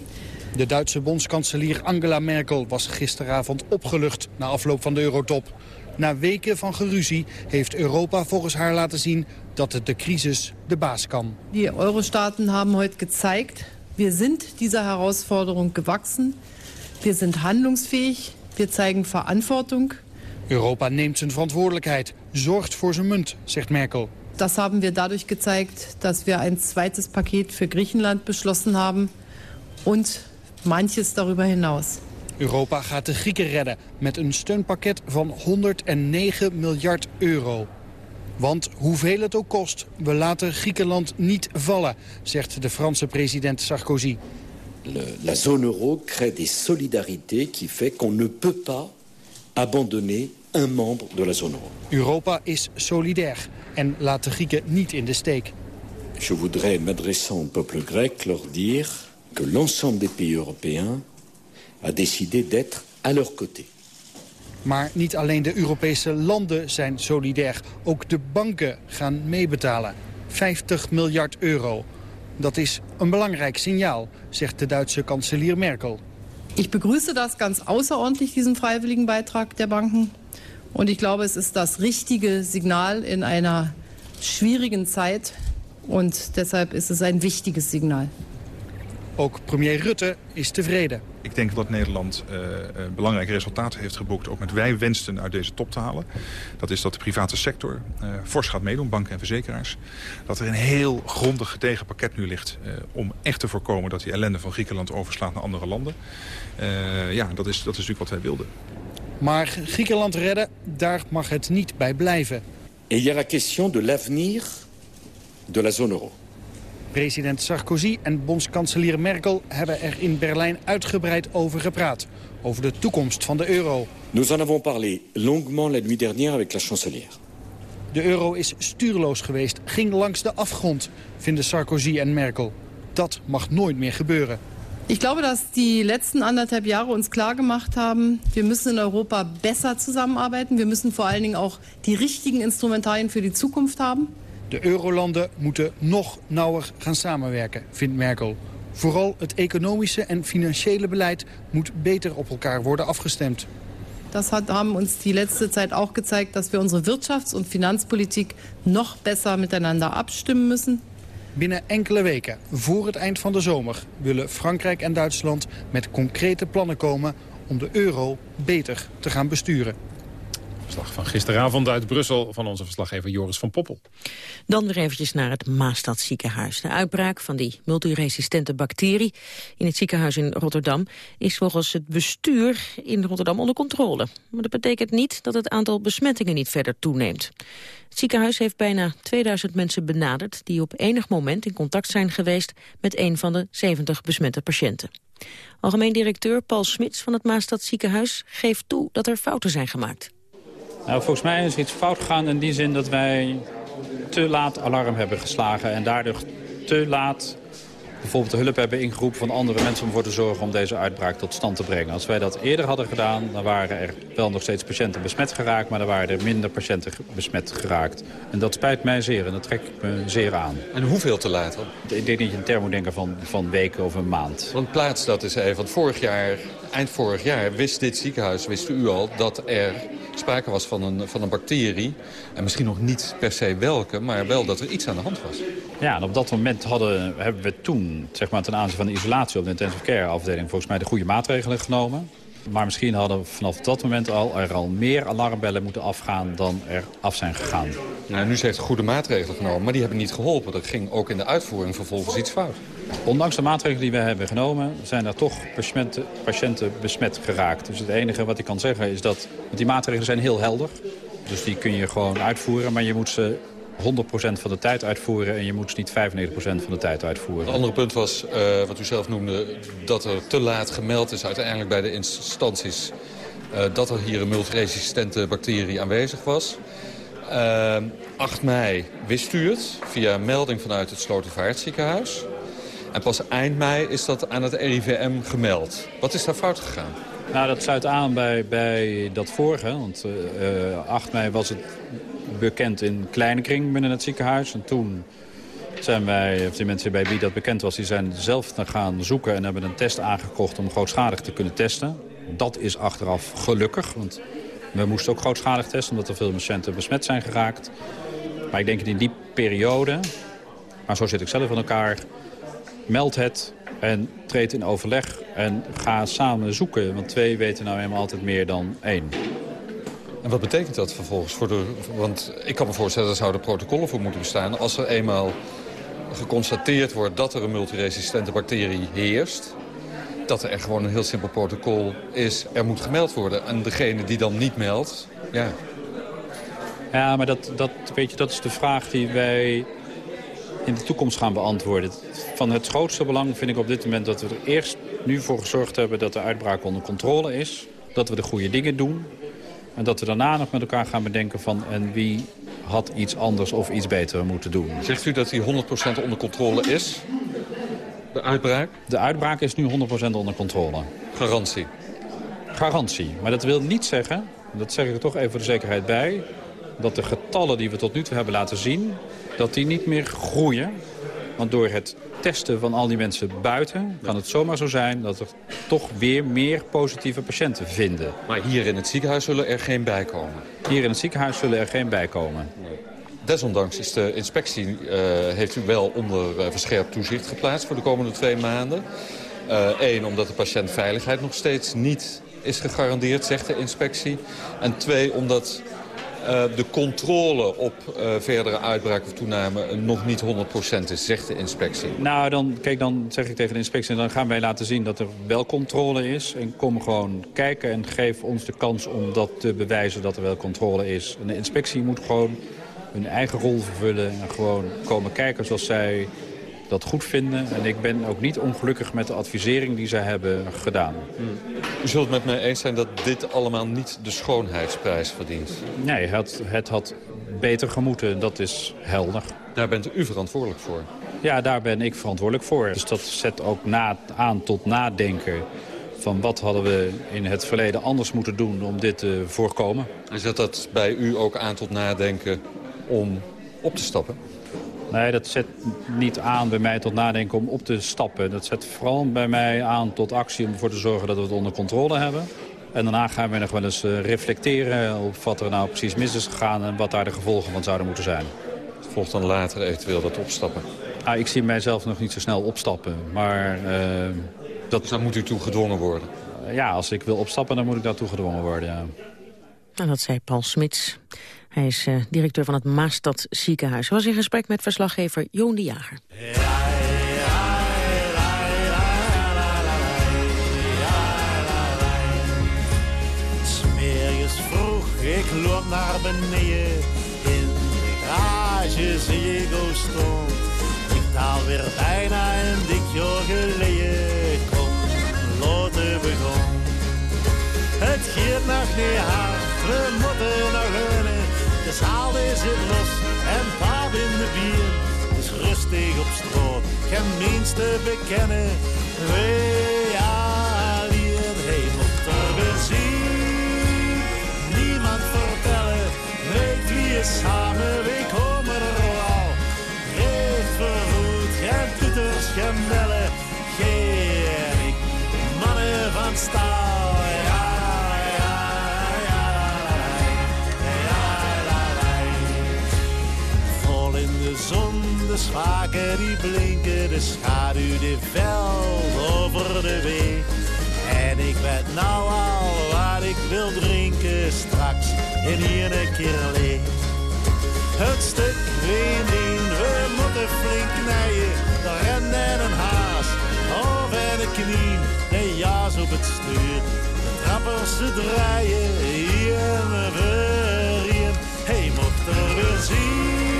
De Duitse bondskanselier Angela Merkel was gisteravond opgelucht na afloop van de Eurotop. Na weken van geruzie heeft Europa volgens haar laten zien dat het de crisis de baas kan. Die Euro-Staaten haben heute gezeigt, wir sind dieser Herausforderung gewachsen. Wir sind handlungsfähig, wir zeigen Verantwortung. Europa neemt zijn verantwoordelijkheid, zorgt voor zijn munt, zegt Merkel. Das haben wir dadurch gezeigt, dass wir ein zweites Paket für Griechenland beschlossen haben und manches darüber hinaus. Europa gaat de Grieken redden met een steunpakket van 109 miljard euro. Want hoeveel het ook kost, we laten Griekenland niet vallen, zegt de Franse president Sarkozy. Le, la zone euro crée des solidarités qui fait qu'on ne peut pas abandonner un membre de la zone euro. Europa is solidair en laat de Grieken niet in de steek. Je voudrais, m'adressant au peuple grec, leur dire que l'ensemble des pays européens a décidé d'être à leur côté. Maar niet alleen de Europese landen zijn solidair. Ook de banken gaan meebetalen. 50 miljard euro. Dat is een belangrijk signaal, zegt de Duitse kanselier Merkel. Ich begrüße das ganz außerordentlich, diesen freiwilligen Beitrag der Banken. Und ich glaube, es ist das richtige Signal in einer schwierigen Zeit. Und deshalb ist es ein wichtiges Signal. Ook premier Rutte is tevreden. Ik denk dat Nederland uh, belangrijke resultaten heeft geboekt... ook met wij wensten uit deze top te halen. Dat is dat de private sector uh, fors gaat meedoen, banken en verzekeraars. Dat er een heel grondig gedegen pakket nu ligt... Uh, om echt te voorkomen dat die ellende van Griekenland overslaat naar andere landen. ja, dat is, dat is natuurlijk wat wij wilden. Maar Griekenland redden, daar mag het niet bij blijven. Et il y a la question de l'avenir de la zone euro. President Sarkozy en bondskanselier Merkel hebben er in Berlijn uitgebreid over gepraat. Over de toekomst van de euro. Nous en avons parlé longuement la nuit dernière avec la chancelière. De euro is stuurloos geweest, ging langs de afgrond, vinden Sarkozy en Merkel. Dat mag nooit meer gebeuren. Ich glaube, dass die letzten anderthalb Jahre uns klargemacht haben, wir müssen in Europa besser zusammenarbeiten. Wir müssen vor allen Dingen auch die richtigen Instrumentarien für die Zukunft haben. De eurolanden moeten nog nauwer gaan samenwerken, vindt Merkel. Vooral het economische en financiële beleid moet beter op elkaar worden afgestemd. Das hat, haben uns die letzte Zeit auch gezeigt, dass wir unsere Wirtschafts- und Finanzpolitik noch besser miteinander abstimmen müssen. Binnen enkele weken, voor het eind van de zomer, willen Frankrijk en Duitsland met concrete plannen komen om de euro beter te gaan besturen. Van gisteravond uit Brussel van onze verslaggever Joris van Poppel. Dan weer eventjes naar het Maastad ziekenhuis. De uitbraak van die multiresistente bacterie in het ziekenhuis in Rotterdam... is volgens het bestuur in Rotterdam onder controle. Maar dat betekent niet dat het aantal besmettingen niet verder toeneemt. Het ziekenhuis heeft bijna 2000 mensen benaderd... die op enig moment in contact zijn geweest met een van de 70 besmette patiënten. Algemeen directeur Paul Smits van het Maastad ziekenhuis geeft toe dat er fouten zijn gemaakt. Nou, volgens mij is iets fout gegaan in die zin dat wij te laat alarm hebben geslagen... en daardoor te laat bijvoorbeeld de hulp hebben ingeroepen van andere mensen... om ervoor te zorgen om deze uitbraak tot stand te brengen. Als wij dat eerder hadden gedaan, dan waren er wel nog steeds patiënten besmet geraakt... maar dan waren er minder patiënten besmet geraakt. En dat spijt mij zeer en dat trek ik me zeer aan. En hoeveel te laat Ik denk dat je een term moet denken van, van weken of een maand. Want plaats dat eens even. Want vorig jaar, eind vorig jaar wist dit ziekenhuis, wist u al... dat er sprake was van een, van een bacterie. En misschien nog niet per se welke, maar wel dat er iets aan de hand was. Ja, en op dat moment hadden, hebben we toen, zeg maar, ten aanzien van de isolatie op de intensive care afdeling, volgens mij de goede maatregelen genomen. Maar misschien hadden we vanaf dat moment al er al meer alarmbellen moeten afgaan dan er af zijn gegaan. Nou, nu heeft goede maatregelen genomen, maar die hebben niet geholpen. Er ging ook in de uitvoering vervolgens iets fout. Ondanks de maatregelen die we hebben genomen, zijn er toch patiënten, patiënten besmet geraakt. Dus het enige wat ik kan zeggen is dat die maatregelen zijn heel helder. Dus die kun je gewoon uitvoeren, maar je moet ze 100% van de tijd uitvoeren en je moet ze niet 95% van de tijd uitvoeren. Het andere punt was, uh, wat u zelf noemde, dat er te laat gemeld is uiteindelijk bij de instanties... Uh, dat er hier een multiresistente bacterie aanwezig was. Uh, 8 mei wist u het via melding vanuit het Slotervaartziekenhuis. En pas eind mei is dat aan het RIVM gemeld. Wat is daar fout gegaan? Nou, dat sluit aan bij, bij dat vorige. Want uh, 8 mei was het bekend in kleine kring binnen het ziekenhuis. En toen zijn wij, of die mensen bij wie dat bekend was... die zijn zelf gaan zoeken en hebben een test aangekocht om grootschalig te kunnen testen. Dat is achteraf gelukkig, want we moesten ook grootschalig testen... omdat er veel patiënten besmet zijn geraakt. Maar ik denk in die periode, maar zo zit ik zelf in elkaar... meld het en treed in overleg en ga samen zoeken. Want twee weten nou eenmaal altijd meer dan één. En wat betekent dat vervolgens? Voor de, want ik kan me voorstellen, dat zouden protocollen voor moeten bestaan. Als er eenmaal geconstateerd wordt dat er een multiresistente bacterie heerst... dat er gewoon een heel simpel protocol is, er moet gemeld worden. En degene die dan niet meldt, ja... Ja, maar dat, dat, weet je, dat is de vraag die wij in de toekomst gaan beantwoorden. Van het grootste belang vind ik op dit moment dat we er eerst nu voor gezorgd hebben... dat de uitbraak onder controle is, dat we de goede dingen doen... En dat we daarna nog met elkaar gaan bedenken van... en wie had iets anders of iets beter moeten doen. Zegt u dat die 100% onder controle is? De uitbraak? De uitbraak is nu 100% onder controle. Garantie? Garantie. Maar dat wil niet zeggen, dat zeg ik er toch even voor de zekerheid bij... dat de getallen die we tot nu toe hebben laten zien... dat die niet meer groeien. Want door het testen van al die mensen buiten... kan het zomaar zo zijn dat er toch weer meer positieve patiënten vinden. Maar hier in het ziekenhuis zullen er geen bijkomen? Hier in het ziekenhuis zullen er geen bijkomen. Desondanks is de inspectie, uh, heeft u wel onder uh, verscherpt toezicht geplaatst voor de komende twee maanden. Eén, uh, omdat de patiëntveiligheid nog steeds niet is gegarandeerd, zegt de inspectie. En twee, omdat de controle op uh, verdere uitbraak of toename nog niet 100% is, zegt de inspectie. Nou, dan, kijk, dan zeg ik tegen de inspectie... dan gaan wij laten zien dat er wel controle is. En kom gewoon kijken en geef ons de kans om dat te bewijzen dat er wel controle is. De inspectie moet gewoon hun eigen rol vervullen... en gewoon komen kijken zoals zij dat goed vinden. En ik ben ook niet ongelukkig met de advisering die zij hebben gedaan. U zult het met mij eens zijn dat dit allemaal niet de schoonheidsprijs verdient? Nee, het, het had beter gemoeten, dat is helder. Daar bent u verantwoordelijk voor? Ja, daar ben ik verantwoordelijk voor. Dus dat zet ook na, aan tot nadenken van wat hadden we in het verleden anders moeten doen om dit te voorkomen. En zet dat bij u ook aan tot nadenken om op te stappen? Nee, dat zet niet aan bij mij tot nadenken om op te stappen. Dat zet vooral bij mij aan tot actie om ervoor te zorgen dat we het onder controle hebben. En daarna gaan we nog wel eens eh, reflecteren op wat er nou precies mis is gegaan... en wat daar de gevolgen van zouden moeten zijn. Volgt dan later eventueel dat opstappen? Ah, ik zie mijzelf nog niet zo snel opstappen, maar... Uh, dat... Dus daar moet u toe gedwongen worden? ja, als ik wil opstappen, dan moet ik daartoe gedwongen worden, ja. En dat zei Paul Smits. Hij is uh, directeur van het Maastad ziekenhuis. Hij was in gesprek met verslaggever Joon de Jager. Smeerjes vroeg, ik loop naar beneden. In de garage zie ik stond. Ik taal weer bijna een dik jaar geleden. Kom, loten begon. Het gaat nog niet hard, we moeten nog. De zaal is het los en paap in de bier. Dus rustig op straat, geen minste bekennen. Wee alleen, hij moet er weer de schaken die blinken, de schaduw die veld over de weg. En ik weet nou al wat ik wil drinken straks in hier een keer leeg. Het stuk in, we moeten flink knijden, de en een haas, of en de knie, de jas op het stuur. De trappers ze draaien, hier en weer hier, hey, mocht er weer zien.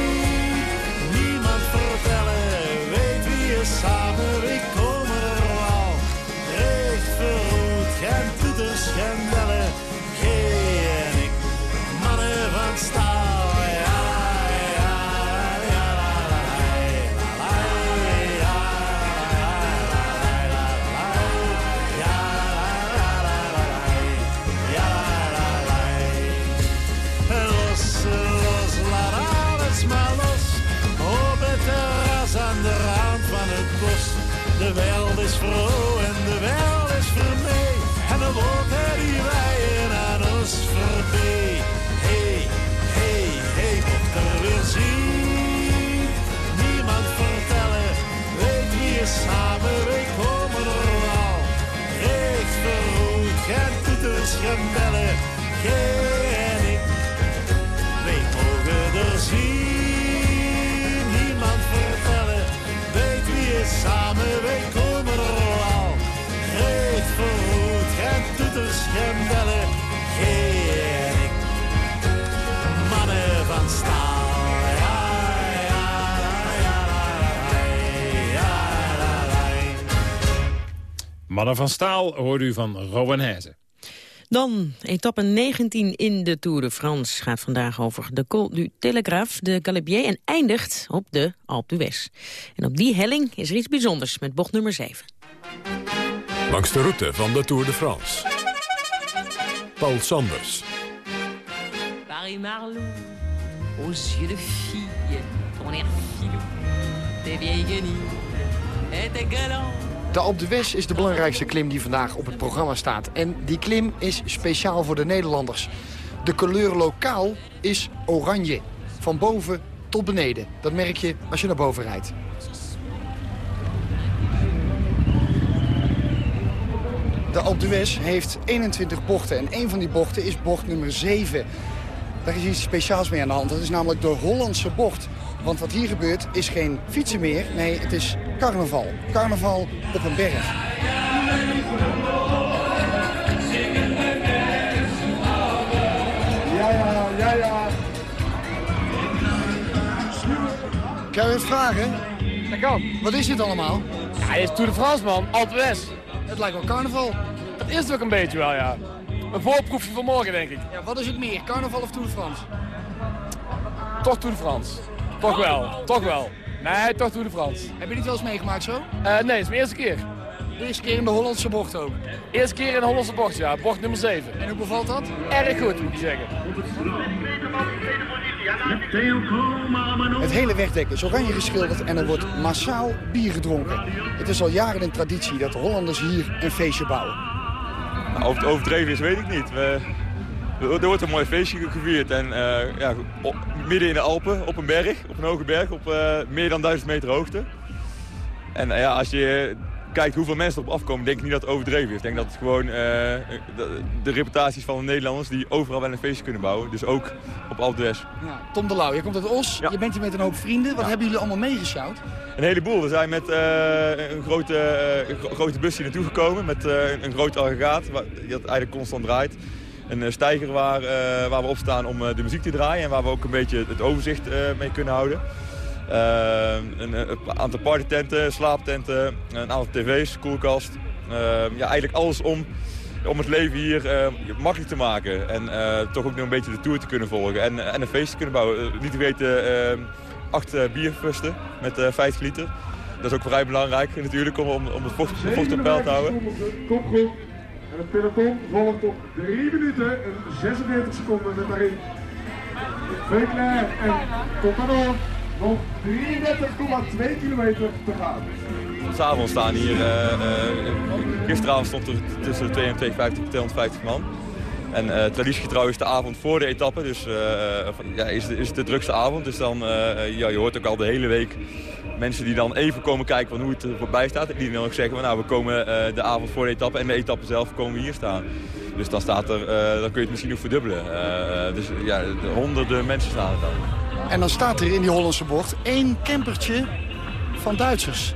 De wereld is vroeg en de wereld is vermee. En de wolken die wijden aan ons voorbij. Hey, hey, hey, mocht er zien. Niemand vertellen, weet wie samen, we komen er al. Recht verroet, geen toeters, geen geen samen, wij komen er al. Reet verroet, geen toeters, geen bellen, geen ik. Mannen van staal, Mannen van Staal hoorde u van Rowan Hezen. Dan, etappe 19 in de Tour de France gaat vandaag over de Col du Telegraphe, de Galibier en eindigt op de Alpe d'Huez. En op die helling is er iets bijzonders met bocht nummer 7. Langs de route van de Tour de France. Paul Sanders. Paris Marlou, aux yeux de fille, ton air filou, tes vieilles guenilles, et tes galants. De Alpe d'Huez is de belangrijkste klim die vandaag op het programma staat. En die klim is speciaal voor de Nederlanders. De kleur lokaal is oranje. Van boven tot beneden. Dat merk je als je naar boven rijdt. De Alpe d'Huez heeft 21 bochten. En een van die bochten is bocht nummer 7. Daar is iets speciaals mee aan de hand. Dat is namelijk de Hollandse bocht. Want wat hier gebeurt is geen fietsen meer. Nee, het is carnaval. Carnaval op een berg. Ja, ja, ja, ja. Kan je het vragen? Dat kan. Wat is dit allemaal? Ja, dit is Tour de France, man. Alpe d'Huez. Het lijkt wel carnaval. Dat is het ook een beetje wel, ja. Een voorproefje van morgen, denk ik. Ja, wat is het meer? Carnaval of Tour de France? Toch Tour de France. Toch wel, toch wel. Nee, toch Tour de France. Heb je niet wel eens meegemaakt zo? Uh, nee, het is mijn eerste keer. De eerste keer in de Hollandse bocht ook? Eerste keer in de Hollandse bocht, ja. Bocht nummer 7. En hoe bevalt dat? Erg goed, moet ik zeggen. Het hele wegdek is oranje geschilderd en er wordt massaal bier gedronken. Het is al jaren een traditie dat de Hollanders hier een feestje bouwen. Nou, of het overdreven is, weet ik niet. We, er wordt een mooi feestje gevierd. En uh, ja, op, midden in de Alpen, op een berg, op een hoge berg, op uh, meer dan 1000 meter hoogte. En uh, ja, als je kijkt hoeveel mensen erop afkomen, denk ik niet dat het overdreven is. Ik denk dat het gewoon eh, de, reputaties van de Nederlanders die overal wel een feestje kunnen bouwen. Dus ook op Alpe d'Huez. Ja, Tom de Lauw, je komt uit Os. Je bent hier met een hoop vrienden. Wat hebben jullie allemaal meegesjouwd? Een heleboel. We zijn met eh, een grote, eh, gro- grote bus hier naartoe gekomen met eh, een, groot aggregaat dat eigenlijk constant draait. Een eh, stijger waar, eh, waar we op staan om eh, de muziek te draaien en waar we ook een beetje het overzicht mee kunnen houden. Een, een aantal partytenten, slaaptenten, een aantal tv's, koelkast. Ja, eigenlijk alles om, om het leven hier makkelijk te maken. En toch ook nog een beetje de tour te kunnen volgen en, en een feest te kunnen bouwen. Niet te eh, acht bierfusten met eh 50 liter. Dat is ook vrij belangrijk natuurlijk om, om, het vocht, op peil te houden. En het peloton volgt op 3 minuten en 46 seconden met daarin Vekler en Contador. Nog 33,2 kilometer te gaan. S'avonds staan hier, eh, eh, gisteravond stond er tussen de 2 en 250, 250 man. En eh traditiegetrouw is de avond voor de etappe, dus ja, is, de, is het de drukste avond. Dus dan, eh, ja, je hoort ook al de hele week mensen die dan even komen kijken van hoe het er voorbij staat. Die dan ook zeggen, van, nou we komen eh, de avond voor de etappe en de etappe zelf komen we hier staan. Dus dan, staat er, eh, dan kun je het misschien nog verdubbelen. Eh, dus ja, de honderden mensen staan er dan. En dan staat er in die Hollandse bocht één campertje van Duitsers.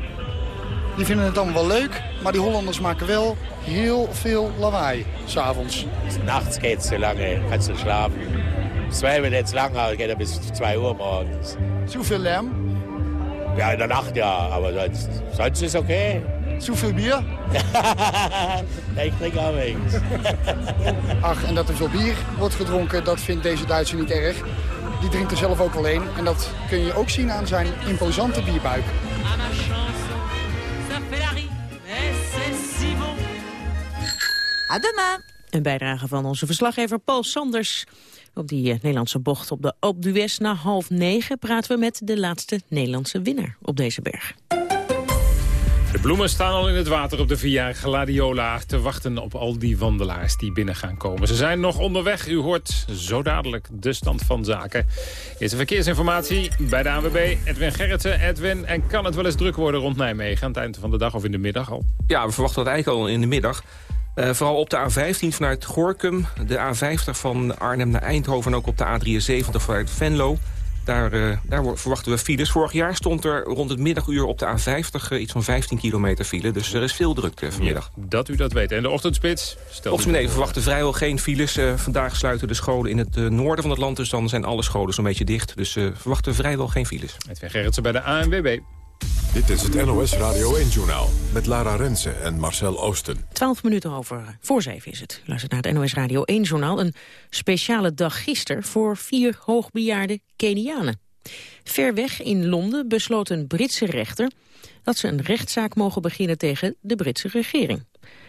Die vinden het allemaal wel leuk, maar die Hollanders maken wel heel veel lawaai s'avonds. Nachts geht's zu lange, kannst du schlafen. Zwei wird jetzt lang, geht er bis 2 Uhr morgens. Zu viel Lärm? Ja, in der Nacht ja, aber sonst, sonst ist okay. Zu viel Bier? ik drink al niks. Ach, en dat er veel bier wordt gedronken, dat vindt deze Duitser niet erg. Die drinkt er zelf ook wel een. En dat kun je ook zien aan zijn imposante bierbuik. À ma chanson, ça fait la rime, et c'est si bon. À demain. Een bijdrage van onze verslaggever Paul Sanders. Op die eh, Nederlandse bocht op de Alpe d'Huez na half negen... praten we met de laatste Nederlandse winnaar op deze berg. De bloemen staan al in het water op de Via Gladiola... te wachten op al die wandelaars die binnen gaan komen. Ze zijn nog onderweg. U hoort zo dadelijk de stand van zaken. Eerste verkeersinformatie bij de ANWB. Edwin Gerritsen. Edwin, en kan het wel eens druk worden rond Nijmegen... aan het eind van de dag of in de middag al? Ja, we verwachten dat eigenlijk al in de middag. Eh, vooral op de A15 vanuit Gorkum, de A50 van Arnhem naar Eindhoven... en ook op de A73 vanuit Venlo. Daar, eh, daar verwachten we files. Vorig jaar stond er rond het middaguur op de A50 eh, iets van 15 kilometer file. Dus er is veel drukte vanmiddag. Dat u dat weet. En de ochtendspits? Stel Op nee, we verwachten vrijwel geen files. Vandaag sluiten de scholen in het noorden van het land... dus dan zijn alle scholen zo'n beetje dicht. Dus we verwachten vrijwel geen files. Edwin Gerritsen bij de ANWB. Dit is het NOS Radio 1-journaal met Lara Rensen en Marcel Oosten. 12 minuten over voor zeven is het. U Luistert naar het NOS Radio 1-journaal. Een speciale dag gisteren voor vier hoogbejaarde Kenianen. Ver weg in Londen besloot een Britse rechter... dat ze een rechtszaak mogen beginnen tegen de Britse regering.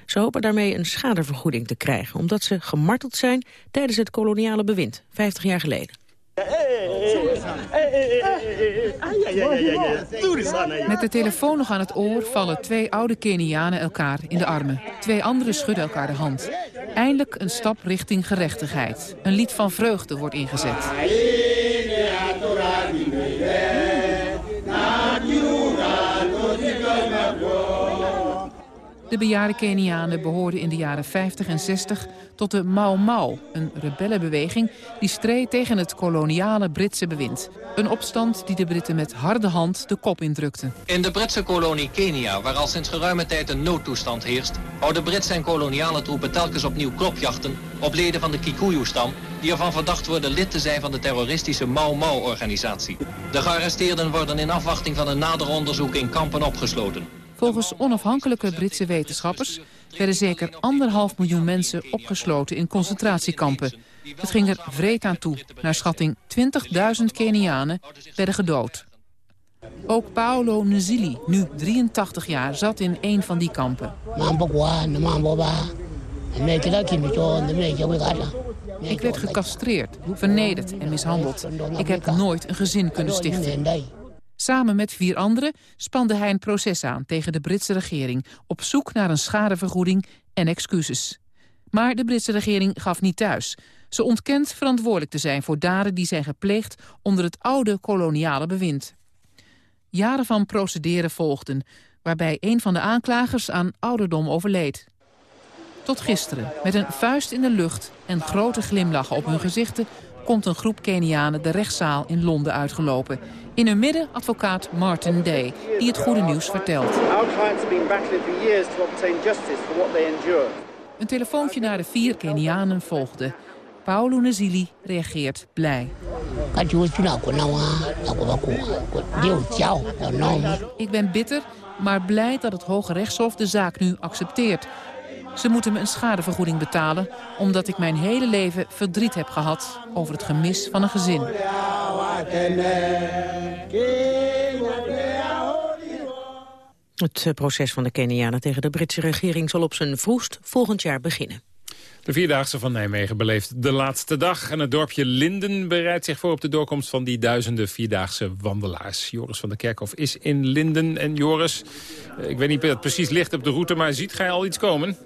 Ze hopen daarmee een schadevergoeding te krijgen... omdat ze gemarteld zijn tijdens het koloniale bewind, 50 jaar geleden. Met de telefoon nog aan het oor vallen twee oude Kenianen elkaar in de armen. Twee anderen schudden elkaar de hand. Eindelijk een stap richting gerechtigheid. Een lied van vreugde wordt ingezet. De bejaarde Kenianen behoorden in de jaren 50 en 60 tot de Mau Mau, een rebellenbeweging die streed tegen het koloniale Britse bewind. Een opstand die de Britten met harde hand de kop indrukten. In de Britse kolonie Kenia, waar al sinds geruime tijd een noodtoestand heerst, houden Britse en koloniale troepen telkens opnieuw klopjachten op leden van de Kikuyu-stam, die ervan verdacht worden lid te zijn van de terroristische Mau Mau-organisatie. De gearresteerden worden in afwachting van een nader onderzoek in kampen opgesloten. Volgens onafhankelijke Britse wetenschappers werden zeker anderhalf miljoen mensen opgesloten in concentratiekampen. Het ging er vreed aan toe. Naar schatting 20.000 Kenianen werden gedood. Ook Paolo Nzili, nu 83 jaar, zat in een van die kampen. Ik werd gecastreerd, vernederd en mishandeld. Ik heb nooit een gezin kunnen stichten. Samen met vier anderen spande hij een proces aan tegen de Britse regering... op zoek naar een schadevergoeding en excuses. Maar de Britse regering gaf niet thuis. Ze ontkent verantwoordelijk te zijn voor daden die zijn gepleegd... onder het oude koloniale bewind. Jaren van procederen volgden, waarbij een van de aanklagers aan ouderdom overleed. Tot gisteren, met een vuist in de lucht en grote glimlachen op hun gezichten... komt een groep Kenianen de rechtszaal in Londen uitgelopen. In hun midden advocaat Martin Day, die het goede nieuws vertelt. Een telefoontje naar de vier Kenianen volgde. Paolo Nazili reageert blij. Ik ben bitter, maar blij dat het Hoge Rechtshof de zaak nu accepteert. Ze moeten me een schadevergoeding betalen... omdat ik mijn hele leven verdriet heb gehad over het gemis van een gezin. Het proces van de Kenianen tegen de Britse regering zal op zijn vroegst volgend jaar beginnen. De Vierdaagse van Nijmegen beleeft de laatste dag. En het dorpje Linden bereidt zich voor op de doorkomst van die duizenden Vierdaagse wandelaars. Joris van der Kerkhof is in Linden. En Joris, eh, ik weet niet of het precies ligt op de route, maar ziet gij al iets komen?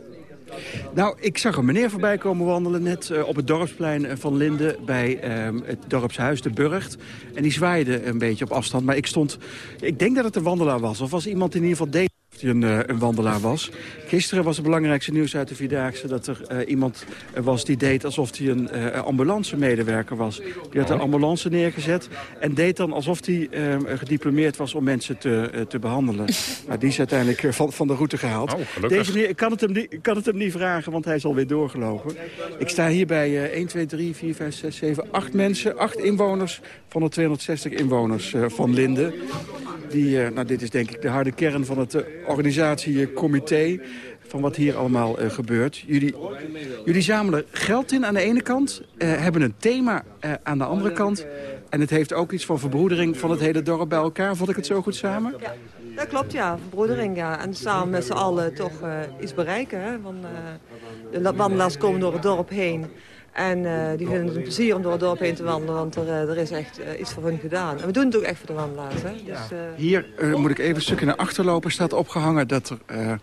Nou, ik zag een meneer voorbij komen wandelen net eh, op het dorpsplein eh, van Linden... bij ehm, het dorpshuis, de Burgt. En die zwaaide een beetje op afstand. Maar ik stond... Ik denk dat het een wandelaar was. Of was iemand in ieder geval deed of hij een, eh, een wandelaar was. Gisteren was het belangrijkste nieuws uit de Vierdaagse... dat er eh, iemand was die deed alsof hij een uh, ambulance-medewerker was. Die had een ambulance neergezet en deed dan alsof hij ehm, gediplomeerd was... om mensen te, te behandelen. maar die is uiteindelijk van, van de route gehaald. Oh. Deze meneer, ik kan, het hem niet, kan het hem niet vragen, want hij is alweer doorgelopen. Ik sta hier bij 1, 2, 3, 4, 5, 6, 7, 8 mensen. 8 inwoners van de 260 inwoners van Linden. Die, nou, dit is denk ik de harde kern van het organisatiecomité van wat hier allemaal uh, gebeurt. Jullie, jullie zamelen geld in aan de ene kant, uh, hebben een thema uh, aan de andere kant... en het heeft ook iets van verbroedering van het hele dorp bij elkaar. Vond ik het zo goed samen? Ja, dat klopt, ja. Verbroedering, ja. En samen met z'n allen toch iets bereiken. Hè? Want, de wandelaars komen door het dorp heen... En uh, die vinden het een plezier om door het dorp heen te wandelen, want er, er is echt uh, iets voor hun gedaan. En we doen het ook echt voor de wandelaars. Hè? Dus, Hier moet ik even een stukje naar achter lopen. staat opgehangen dat er,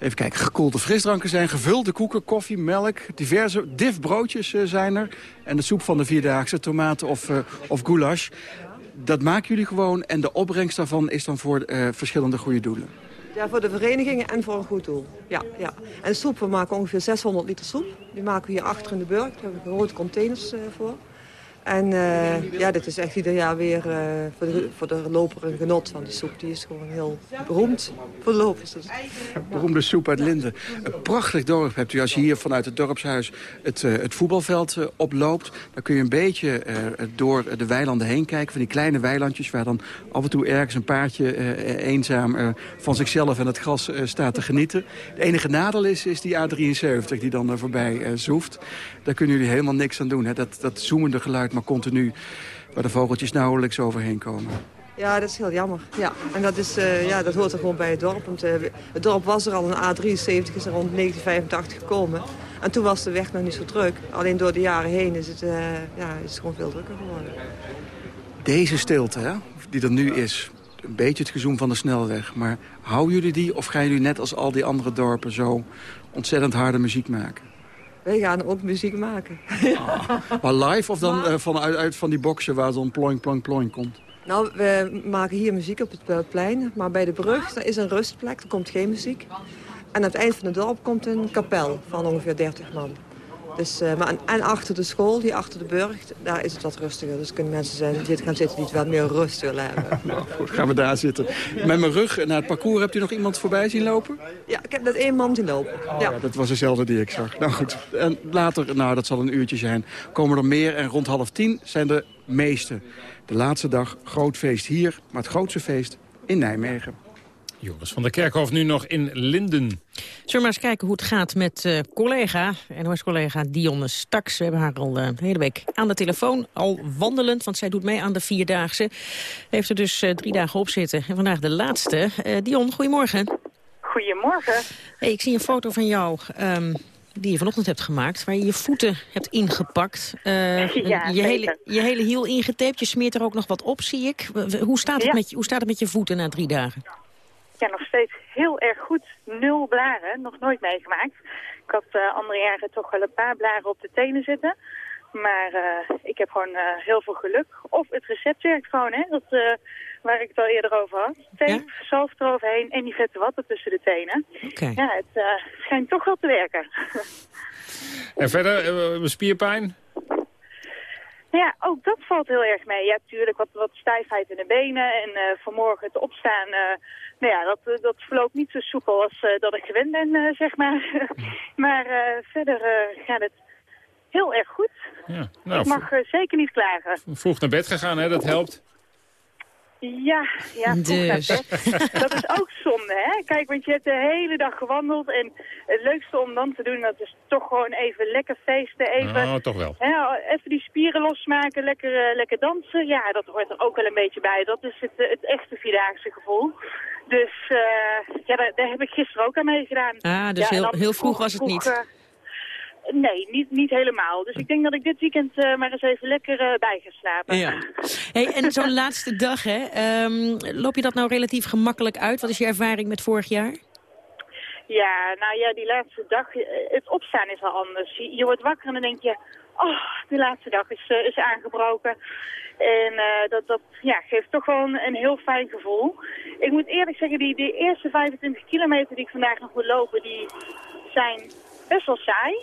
even kijken, gekoelde frisdranken zijn. Gevulde koeken, koffie, melk, diverse divbroodjes zijn er. En de soep van de Vierdaagse, tomaten of, of goulash. Dat maken jullie gewoon en de opbrengst daarvan is dan voor verschillende goede doelen. Ja, voor de verenigingen en voor een goed doel. Ja, ja. En soep, we maken ongeveer 600 liter soep. Die maken we hier achter in de burg. Daar hebben we grote containers voor. En uh, ja, dit is echt ieder jaar weer uh, voor, de, voor de loper een genot. Want die soep die is gewoon heel beroemd voor de lopers. Dus. Beroemde soep uit Linden. Een prachtig dorp hebt u als je hier vanuit het dorpshuis het, uh, het voetbalveld oploopt. Dan kun je een beetje door de weilanden heen kijken. Van die kleine weilandjes waar dan af en toe ergens een paardje eenzaam van zichzelf en het gras staat te genieten. Het enige nadeel is, is die A73 die dan voorbij zoeft. Daar kunnen jullie helemaal niks aan doen. Hè? Dat, dat zoemende geluid maar continu... waar de vogeltjes nauwelijks overheen komen. Ja, dat is heel jammer. Ja. En dat, is, uh, ja, dat hoort er gewoon bij het dorp. Want, uh, het dorp was er al, een A73 is er rond 1985 gekomen. En toen was de weg nog niet zo druk. Alleen door de jaren heen is het, uh, ja, is het gewoon veel drukker geworden. Deze stilte, hè, die er nu is, een beetje het gezoem van de snelweg. Maar houden jullie die of gaan jullie net als al die andere dorpen zo ontzettend harde muziek maken? Wij gaan ook muziek maken. Ah, maar live of dan uh, vanuit uit van die boxen waar zo'n ploing, ploing, ploing komt? Nou, we maken hier muziek op het plein. Maar bij de brug daar is een rustplek, er komt geen muziek. En aan het eind van het dorp komt een kapel van ongeveer 30 man. Dus, uh, maar, en achter de school, hier achter de burg, daar is het wat rustiger. Dus kunnen mensen zijn die gaan zitten die het wat meer rust willen hebben. Nou goed, gaan we daar zitten. Met mijn rug naar het parcours, hebt u nog iemand voorbij zien lopen? Ja, ik heb net één man zien lopen. Oh, ja. ja. dat was dezelfde die ik zag. Nou goed, en later, nou dat zal een uurtje zijn, komen er meer. En rond half tien zijn de meeste. De laatste dag, groot feest hier, maar het grootste feest in Nijmegen. Joris van der Kerkhof nu nog in Linden. Zullen we maar eens kijken hoe het gaat met uh, collega, NOS-collega Dionne Staks. We hebben haar al uh, de hele week aan de telefoon, al wandelend, want zij doet mee aan de Vierdaagse. Heeft er dus uh, drie dagen op zitten. En vandaag de laatste. Dion, goedemorgen. Goedemorgen. Hey, ik zie een foto van jou um, die je vanochtend hebt gemaakt, waar je je voeten hebt ingepakt. Uh, ja, je, hele, je hele hiel ingetaped, je smeert er ook nog wat op, zie ik. Hoe staat het, Ja. met, je, hoe staat het met je voeten na drie dagen? Ja, nog steeds heel erg goed. Nul blaren, nog nooit meegemaakt. Ik had eh, andere jaren toch wel een paar blaren op de tenen zitten. Maar eh, ik heb gewoon eh, heel veel geluk. Of het recept werkt gewoon, hè. Dat, eh, waar ik het al eerder over had. Teef, zalf eroverheen en die vette watten tussen de tenen. Oké. Ja, het eh, schijnt toch wel te werken. En verder, eh, Ja, ook dat valt heel erg mee. Ja, tuurlijk wat, wat stijfheid in de benen en eh, vanmorgen het opstaan. eh, nou ja, dat, eh, dat verloopt niet zo soepel als dat ik gewend ben, zeg maar. maar verder gaat het heel erg goed. Ja, nou, ik mag eh, zeker niet klagen. vroeg naar bed gegaan, hè? Dat helpt. Ja, ja, Dus. Dat is ook zonde, hè? Kijk, want je hebt de hele dag gewandeld en het leukste om dan te doen, dat is toch gewoon even lekker feesten, even... Oh, toch wel. Hè, even die spieren losmaken, lekker, eh, lekker dansen. Ja, dat hoort er ook wel een beetje bij. Dat is het, het echte Vierdaagse gevoel. Dus eh, ja, daar, daar heb ik gisteren ook aan meegedaan. Ah, dus Ja, heel- heel vroeg was het niet. eh, nee, niet, niet helemaal. Dus ik denk dat ik dit weekend eh, maar eens even lekker eh, bij ga slapen. Ja. Hey, en zo'n laatste dag, hè, ehm, loop je dat nou relatief gemakkelijk uit? Wat is je ervaring met vorig jaar? Ja, nou ja, die laatste dag, eh, het opstaan is al anders. Je, je wordt wakker en dan denk je, oh, die laatste dag is, is aangebroken. En dat, dat ja, geeft toch wel een, een heel fijn gevoel. Ik moet eerlijk zeggen, die, die eerste 25 kilometer die ik vandaag nog moet lopen, die zijn best wel saai.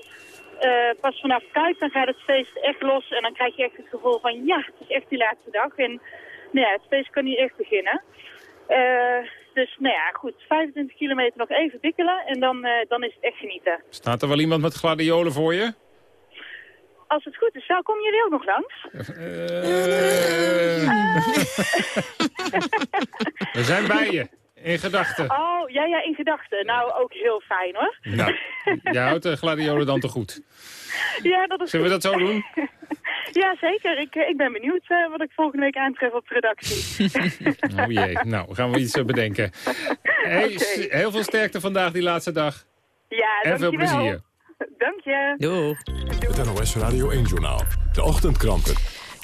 Eh, pas vanaf Kuip dan gaat het feest echt los en dan krijg je echt het gevoel van, ja, het is echt die laatste dag. En nou ja, het feest kan niet echt beginnen. Eh, dus nou ja, goed, 25 kilometer nog even bikkelen en dan, eh, dan is het echt genieten. Staat er wel iemand met gladiolen voor je? Als het goed is, wel komen jullie ook nog langs? We zijn bij je, in gedachten. Oh, ja, ja, in gedachten. Nou, ook heel fijn hoor. Nou, jij houdt de gladiolen dan te goed. Ja, dat is Zullen we dat zo doen? Ja, zeker. Ik, eh, ik ben benieuwd eh, wat ik volgende week aantref op de redactie. Oh jee, nou, gaan we iets eh, bedenken. Hey, Heel veel sterkte vandaag, die laatste dag. ja, En veel dankjewel. plezier. Dank je. Doeg. Het NOS Radio 1-journaal. De ochtendkranten.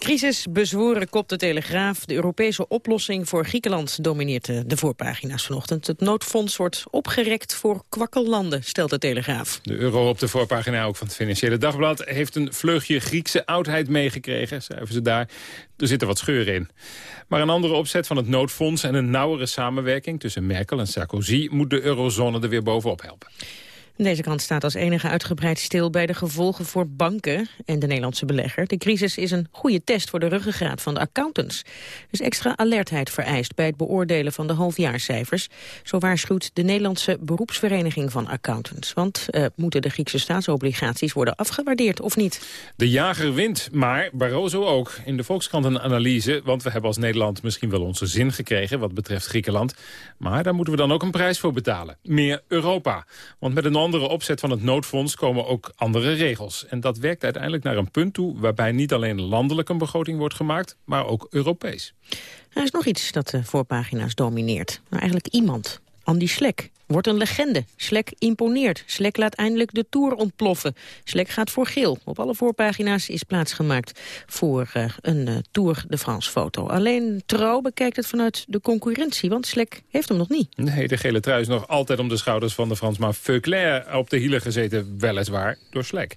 Crisis bezworen kop de Telegraaf. De Europese oplossing voor Griekenland domineert de, de voorpagina's vanochtend. Het noodfonds wordt opgerekt voor kwakkelanden, stelt de Telegraaf. De euro op de voorpagina ook van het Financiële Dagblad... heeft een vleugje Griekse oudheid meegekregen, schrijven ze daar. Er zitten wat scheuren in. Maar een andere opzet van het noodfonds en een nauwere samenwerking... tussen Merkel en Sarkozy moet de eurozone er weer bovenop helpen. Deze krant staat als enige uitgebreid stil bij de gevolgen voor banken en de Nederlandse belegger. De crisis is een goede test voor de ruggengraat van de accountants. Dus extra alertheid vereist bij het beoordelen van de halfjaarcijfers. Zo waarschuwt de Nederlandse beroepsvereniging van accountants. Want eh, moeten de Griekse staatsobligaties worden afgewaardeerd of niet? De jager wint, maar Barroso ook. In de Volkskrant een analyse, want we hebben als Nederland misschien wel onze zin gekregen wat betreft Griekenland. Maar daar moeten we dan ook een prijs voor betalen. Meer Europa. Want met een andere opzet van het noodfonds komen ook andere regels. En dat werkt uiteindelijk naar een punt toe waarbij niet alleen landelijk een begroting wordt gemaakt, maar ook Europees. Er is nog iets dat de voorpagina's domineert. Nou, eigenlijk iemand. Andy Slek wordt een legende. Slek imponeert. Slek laat eindelijk de Tour ontploffen. Slek gaat voor geel. Op alle voorpagina's is plaatsgemaakt voor eh, een eh, Tour de France foto. Alleen Trouw bekijkt het vanuit de concurrentie, want Slek heeft hem nog niet. Nee, de gele trui is nog altijd om de schouders van de Fransman Veuclair op de hielen gezeten, weliswaar door Slek.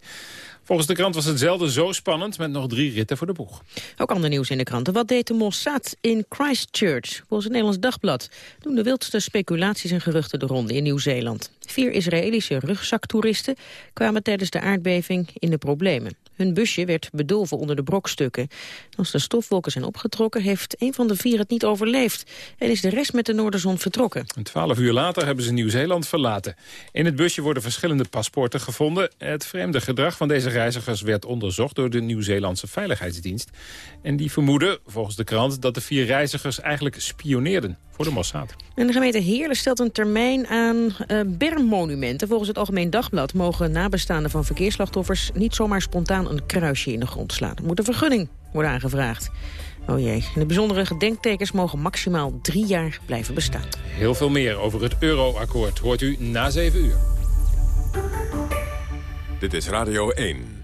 Volgens de krant was het zelden zo spannend met nog drie ritten voor de boeg. Ook ander nieuws in de kranten. Wat deed de Mossad in Christchurch? Volgens het Nederlands Dagblad doen de wildste speculaties en geruchten de ronde in Nieuw-Zeeland. Vier Israëlische rugzaktoeristen kwamen tijdens de aardbeving in de problemen. Hun busje werd bedolven onder de brokstukken. Als de stofwolken zijn opgetrokken, heeft een van de vier het niet overleefd. En is de rest met de Noorderzon vertrokken. En Twaalf uur later hebben ze Nieuw-Zeeland verlaten. In het busje worden verschillende paspoorten gevonden. Het vreemde gedrag van deze reizigers werd onderzocht door de Nieuw-Zeelandse Veiligheidsdienst. En die vermoeden, volgens de krant, dat de vier reizigers eigenlijk spioneerden voor de Mossad. En de gemeente Heerlen stelt een termijn aan eh, bermmonumenten. Volgens het Algemeen Dagblad mogen nabestaanden van verkeersslachtoffers... niet zomaar spontaan een kruisje in de grond slaan. Er moet een vergunning worden aangevraagd. Oh jee, en de bijzondere gedenktekens mogen maximaal drie jaar blijven bestaan. Heel veel meer over het euro-akkoord hoort u na 7 uur. Dit is Radio 1.